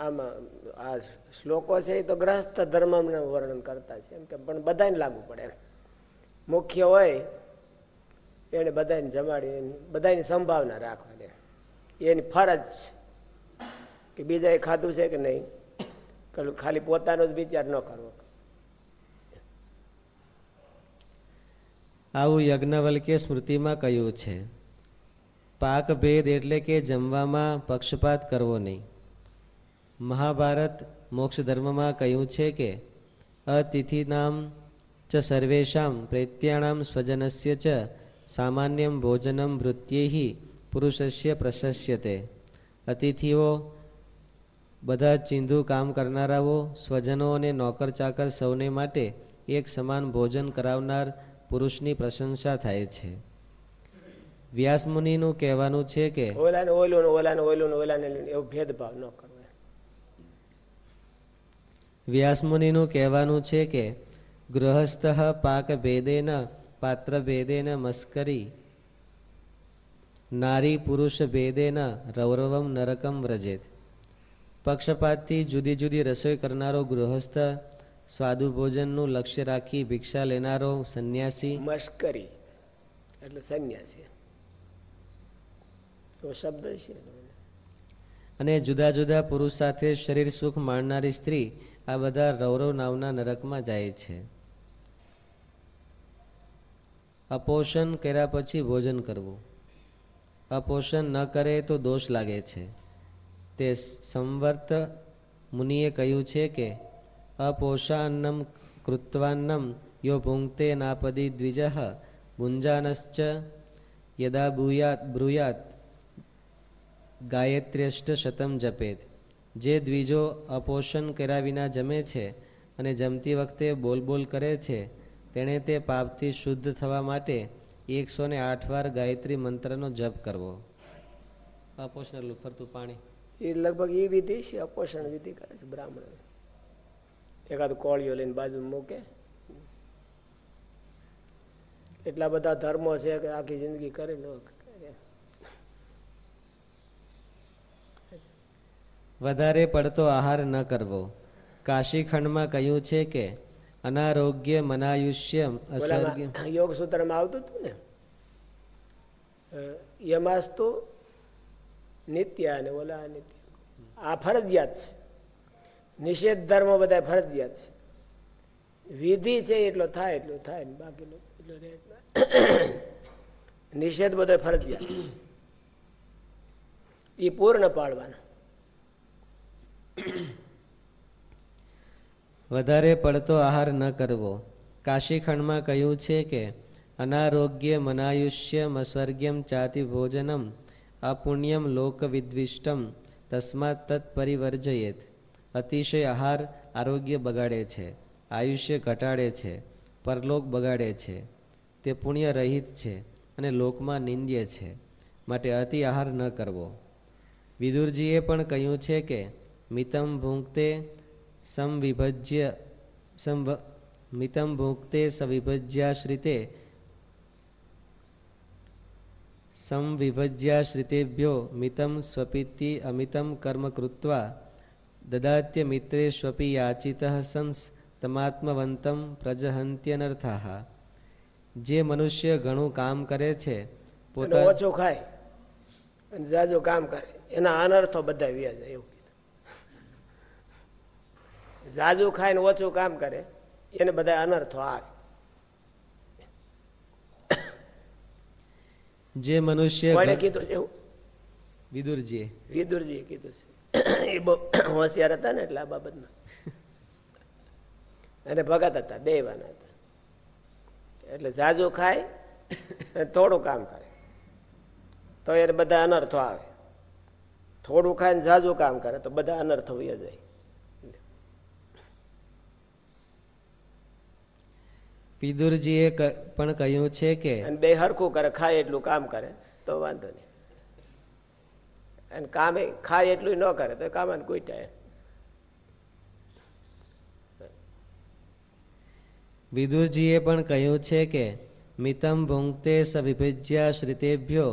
આમાં, આ શ્લોકો છે એ તો ગ્રહસ્થ ધર્મનું વર્ણન કરતા છે એમ કે પણ બધાને લાગુ પડે મુખ્ય હોય એને બધાને જમાડી બધાની સંભાવના રાખવાની એની ફરજ કે બીજાએ ખાધું છે કે નહીં? ખાલી પોતાનો જ વિચાર ન કરવો. આવું યજ્ઞવલ્કે સ્મૃતિમાં કહ્યું છે? પાક ભેદ એટલે કે જમવામાં પક્ષપાત કરવો નહીં. મહાભારત મોક્ષ ધર્મમાં કહ્યું છે કે, અતિથિનામ ચ સર્વેશામ પ્રેત્યાણામ સ્વજનસ્ય ચ સામાન્યમ ભોજનમ વૃત્યેહી પુરુષસ્ય પ્રશસ્યતે. અતિથિઓ બધા ચિંધુ કામ કરનારાઓ સ્વજનો અને નોકર ચાકર સૌને માટે એક સમાન ભોજન કરાવનાર પુરુષની પ્રશંસા થાય છે. વ્યાસ મુનિનું કહેવાનું છે કે ઓલાને ઓલું ઓલાને ઓલું ઓલાને એવો ભેદભાવ ન કરવો વ્યાસમુનિનું કહેવાનું છે કે ગૃહસ્થ પાક ભેદેન પાત્ર ભેદેન મસ્કરી નારી પુરુષ ભેદેના રૌરવમ નરકમ વ્રજેત. પક્ષપાતથી જુદી જુદી રસોઈ કરનારો ગૃહસ્થ સ્વાદુ ભોજનનું લક્ષ્ય રાખી ભિક્ષા લેનારો સંન્યાસી. મશ્કરી. એટલે સંન્યાસી. તો શબ્દ છે. અને જુદા જુદા પુરુષ સાથે શરીર સુખ માણનારી સ્ત્રી આ બધા રૌરવ નામના નરકમાં જાય છે. અપોષણ કર્યા પછી ભોજન કરવું. અપોષણ ન કરે તો દોષ લાગે છે. તે સંવર્ત મુનિએ કહ્યું છે કે, અપોષાન્નમ કૃત્વાન્નમ યો ભુંક્તે નાપદી દ્વિજ ભુંજાનશ્ચ યદા ભૂયાત બ્રુયાત ગાયત્રેષ્ઠ શતમ જપેત. જે દ્વિજો અપોષણ કર્યા વિના જમે છે અને જમતી વખતે બોલ બોલ કરે છે, તેણે તે પાપથી શુદ્ધ થવા માટે એકસો ને આઠ વાર ગાયત્રી મંત્રનો જપ કરવો. અપોષણ ફરતું પાણી. એ લગભગ એ વિધિ છે અપોષણ વિધિ કરે છે બ્રાહ્મણ. એકાદ કોળીઓ લઈને બાજુ મૂકે. એટલા બધા ધર્મો છે કે આખી જિંદગી કરે ન વધારે પડતો આહાર ન કરવો. કાશીખંડમાં કહ્યું છે કે અનારોગ્ય મનાયુષ્ય અસર્ગ્ય યોગ સૂત્રમાં આવતું હતું ને યમાસ્તુ નિત્ય અને ઓલા નિત્ય આ ફરજિયાત છે નિષેધ ધર્મ બધા ફરજિયાત છે વિધિ છે એટલો થાય એટલો થાય એટલો નિષેધ બધો ફરજિયાત એ પૂર્ણ પાડવાના વધારે પડતો આહાર ન કરવો. કાશીખંડમાં કહ્યું છે કે, અનારોગ્ય મનાયુષ્યમ અસ્વર્ગ્યમ ચાતિ ભોજનમ અપુણ્યમ લોકવિદ્વિષ્ટમ તસ્માત તત્પરિવર્જયેત અતિશય આહાર આરોગ્ય બગાડે છે, આયુષ્ય ઘટાડે છે, પરલોક બગાડે છે. તે પુણ્ય રહિત છે અને લોકમાં નિંદ્ય છે, માટે અતિ આહાર ન કરવો. વિદુરજીએ પણ કહ્યું છે કે, મિતમ ભૂંકતે સમવિભજ્ય સંવ મિતમ ભૂંકતે સવિભજ્યાશ્રિતે સંવિભજ્યાશ્રિતેભ્યો મિતમ સ્વપીતિ અમિતમ કર્મ કૃત્વા દદાત્ય મિત્રેષ્વપી યાચિત સંસ તમાત્મવંતમ પ્રજહંત્યનર્થા જે મનુષ્ય ઘણું કામ કરે છે પોતા ઓછું ખાય અને જાજુ કામ કરે એના અનર્થો બધા વ્યાજ એવું. જાજુ ખાય ને ઓછું કામ કરે એને બધા અનર્થો આવે. જે મનુષ્ય કોણે કીધું છે એવું? વિદુરજીએ. વિદુરજીએ કીધું છે. એ બહુ હોશિયાર હતા ને એટલે આ બાબતમાં. અને ભગત હતા દેવાના હતા. એટલે જાજુ ખાય થોડું કામ કરે. તો એને બધા અનર્થો આવે. થોડું ખાય ને ઝાઝું કામ કરે તો બધા અનર્થો વહી જાય. વિદુરજીએ ક- પણ કહ્યું છે કે અને બે હરખું કરે ખાય એટલું કામ કરે તો વાંધો નહીં. અને કામે ખાય એટલું ન કરે તો કામ કોઈ ટાઈમ વિદુરજીએ પણ કહ્યું છે કે મિતમ ભુંક્તે સ વિભજ્યા શ્રિતેભ્યો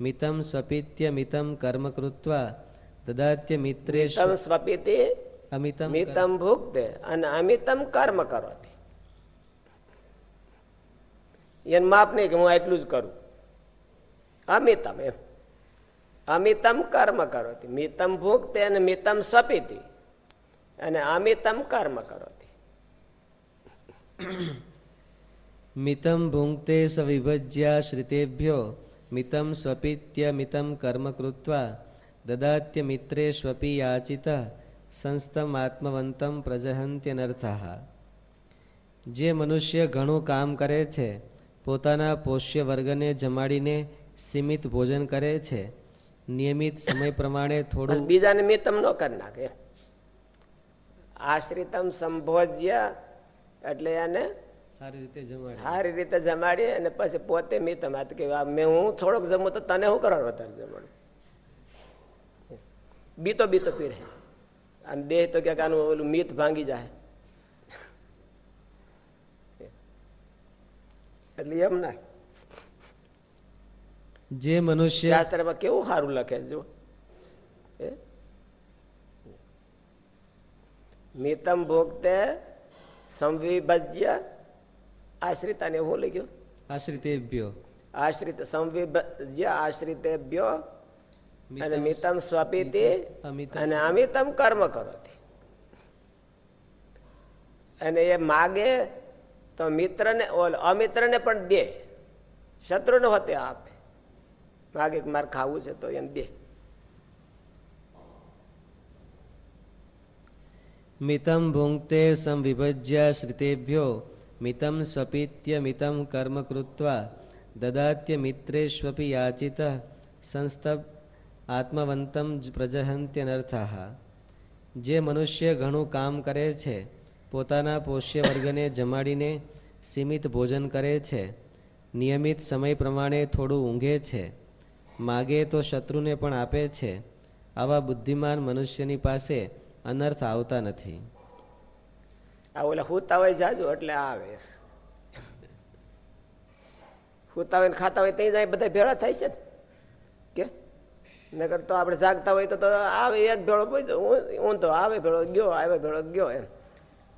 મિતમ સ્વપિત્ય મિતમ કર્મ કૃત્વા દદાત્ય મિત્રે સ્વપીતિ અમિતમ મિતમ ભુક્તે અને અમિતમ કર્મ કરો એને માફ નહીં કે હું એટલું જ કરું. અમિતમ એમ. અમિતમ કર્મ કરો મિતમ ભુક્તે અને મિતમ સપીતી. અને અમિતમ કર્મ કરો મિતમ ભૂંગતે સવિભજ્યા વિભજ્યા શ્રિતેભ્યો. મિતમ સ્વપિત્ય મિતમ કર્મ કૃત્વા. દદાત્ય મિત્રે સ્વપી યાચિત. સંસ્તમ આત્મવંતમ પ્રજહંત્યનર્થ. જે મનુષ્ય ઘણું કામ કરે છે પોતાના પોષ્ય વર્ગને જમાડીને સીમિત ભોજન કરે છે. નિયમિત સમય પ્રમાણે થોડું બીજાને મિતમ નો કરી નાખે. આશ્રિતમ સંભોજ્ય એટલે એને સારી રીતે જમાડે. સારી રીતે જમાડી અને પછી પોતે મિતમ. આ તો કે મેં હું થોડોક જમું તો તને શું કરવાનું વધારે જમાડું? બીતો બીતો પીરે અને દેહ તો ક્યાંક આનું ઓલું મિત ભાંગી જાય. એટલે એમ ના. જે મનુષ્ય શાસ્ત્રમાં કેવું સારું લખે જો. મિતમ ભોગતે સંવિભજ્ય આશ્રિતાને એવું લખ્યું. આશ્રિતેભ્યો. આશ્રિત સંવિભજ્ય આશ્રિતેભ્યો અને મિતમ સ્વપીતિ અને અમિતમ કર્મ કરો અને એ માગે તો મિત્રને અમિત્રને પણ દે. શત્રુને હોતે આપે. માગે મારે ખાવું છે તો એને દે. મિતમ ભુંક્તે સંવિભજ્ય શ્રીતેભ્યો, મિતમ સ્વપીત્ય મિતમ કર્મ કૃત્વા, દદાત્ય મિત્રેષ્વપી યાચિત સંસ્તપ આત્મવંતમ પ્રજહંત્યનર્થઃ. જે મનુષ્ય ઘણું કામ કરે છે પોતાના પોષ્ય વર્ગને જમાડીને સીમિત ભોજન કરે છે. નિયમિત સમય પ્રમાણે થોડું ઊંઘે છે. માગે તો શત્રુને પણ આપે છે. આવા બુદ્ધિમાન મનુષ્યની પાસે અનર્થ આવતા નથી. આ ઓલા હુતા હોય એટલે આવે. હુતા ખાતા હોય ત્યાં જાય, બધા ભેળા થાય છે કે? નગર તો આપણે જાગતા હોય તો આવે, એક ભેળો હું તો આવે ભેળો, ગયો આવે ભેળો, ગયો એમ.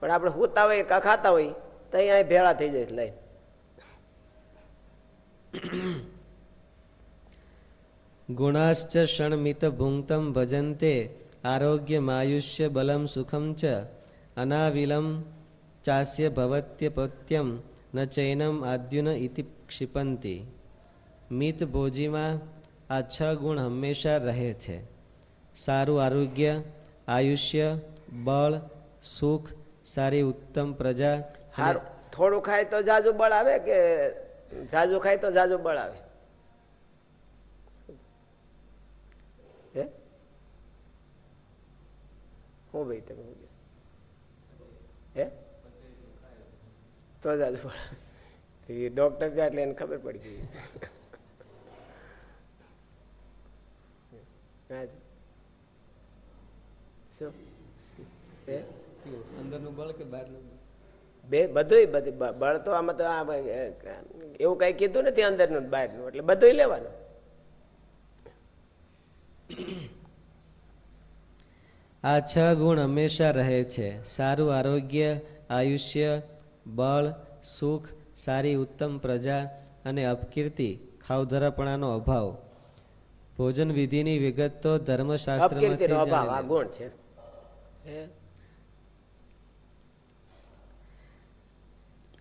પણ આપણે હોતા હોય કા ખાતા હોય, તો અહીંયા ભેળા થઈ જાય લઈ ગુણાશ્ચ ક્ષણમિત ભુંક્તમ ભજન્તે, આરોગ્યમાયુષ્ય બલમ સુખમ ચ, અનાવિલમ ચાસ્ય ભવત્યપત્યમ, ન ચૈનમ આદ્યુન ઇતિ ક્ષિપંતી. મિત ભોજીમાં આ છ ગુણ હંમેશા રહે છે. સારું આરોગ્ય, આયુષ્ય, બળ, સુખ સારી ઉત્તમ પ્રજા હાર. થોડું ખાય તો જાજુ બળ આવે કે જાજુ ખાય તો જાજુ બળ આવે? હે? ભાઈ તમે હે? તો જાજુ બળ. ડોક્ટર જાય એટલે એને ખબર પડી ગઈ. શું? હે? અંદરનું બળ કે બહારનું બે બધું બળ તો આમાં તો આ એવું કઈ કીધું નથી અંદરનું ને બહારનું એટલે બધું લેવાનું. આ છ ગુણ હંમેશા રહે છે. સારું આરોગ્ય આયુષ્ય બળ સુખ સારી ઉત્તમ પ્રજા અને અપકીર્તિ ખાવધરાપણાનો અભાવ. ભોજન વિધિની વિગત તો ધર્મશાસ્ત્રમાંથી અપકીર્તિનો અભાવ આ જાણી લે. ગુણ છે.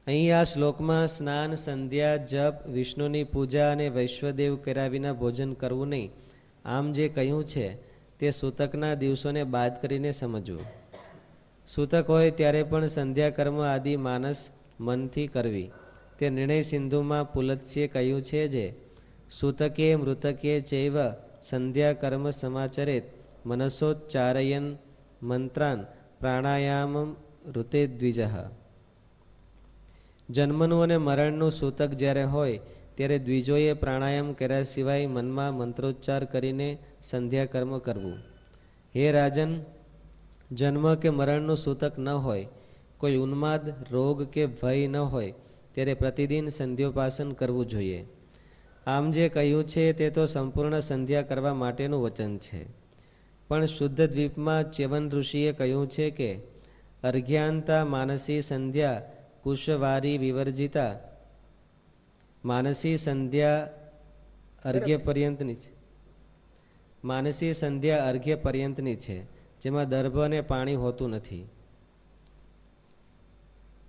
અહીં આ શ્લોકમાં સ્નાન, સંધ્યા, જપ, વિષ્ણુની પૂજા અને વૈશ્વદેવ કર્યા વિના ભોજન કરવું નહીં. આમ જે કહ્યું છે, તે સૂતકના દિવસોને બાદ કરીને સમજવું. સૂતક હોય ત્યારે પણ સંધ્યા કર્મ આદિ માનસ મનથી કરવી. તે નિર્ણય સિંધુમાં પુલત્સીએ કહ્યું છે જે, સૂતકે મૃતકે ચૈવ સંધ્યા કર્મ સમાચરેત મનસોચ્ચારયન મંત્રાન પ્રાણાયામ ઋતે દ્વિજઃ જન્મનું અને મરણનું સૂતક જ્યારે હોય, ત્યારે દ્વિજોએ પ્રાણાયામ કર્યા સિવાય મનમાં મંત્રોચ્ચાર કરીને સંધ્યા કર્મ કરવું. હે રાજન, જન્મ કે મરણનું સૂતક ન હોય, કોઈ ઉન્માદ, રોગ કે ભય ન હોય, ત્યારે પ્રતિદિન સંધ્યોપાસન કરવું જોઈએ. આમ જે કહ્યું છે તે તો સંપૂર્ણ સંધ્યા કરવા માટેનું વચન છે. પણ શુદ્ધ દ્વીપમાં ચ્યવન ઋષિએ કહ્યું છે કે, અર્ઘ્યાંતા માનસી સંધ્યા કુશવારી વિવર્જિતા માનસી સંધ્યા અર્ઘ્ય પર્યંતની છે માનસી સંધ્યા અર્ઘ્ય પર્યંતની છે જેમાં દર્ભ અને પાણી હોતું નથી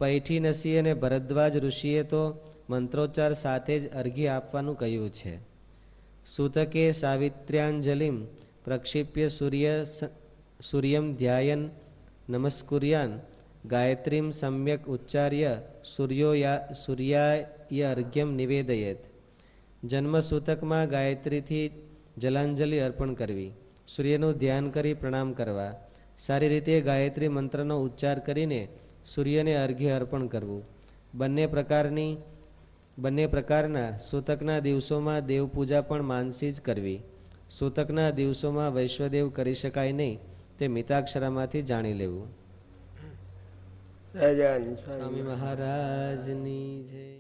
પૈઠી નસી અને ભરદ્વાજ ઋષિએ તો મંત્રોચ્ચાર સાથે જ અર્ઘ્ય આપવાનું કહ્યું છે સૂતકે સાવિત્ર્યાંજલિમ પ્રક્ષિપ્ય સૂર્ય સૂર્યમ ધ્યાયન નમસ્કુર્યાન ગાયત્રીમ સમ્યક ઉચ્ચાર્ય સૂર્યો યા સૂર્યાય અર્ઘ્યમ નિવેદયેત. જન્મ સૂતકમાં ગાયત્રીથી જલાંજલિ અર્પણ કરવી, સૂર્યનું ધ્યાન કરી પ્રણામ કરવા, સારી રીતે ગાયત્રી મંત્રનો ઉચ્ચાર કરીને સૂર્યને અર્ઘ્ય અર્પણ કરવું. બંને પ્રકારની, બંને પ્રકારના સૂતકના દિવસોમાં દેવપૂજા પણ માનસી જ કરવી. સૂતકના દિવસોમાં વૈશ્વદેવ કરી શકાય નહીં તે મિતાક્ષરામાંથી જાણી લેવું. સહજાન સ્વામી મહારાજની જય.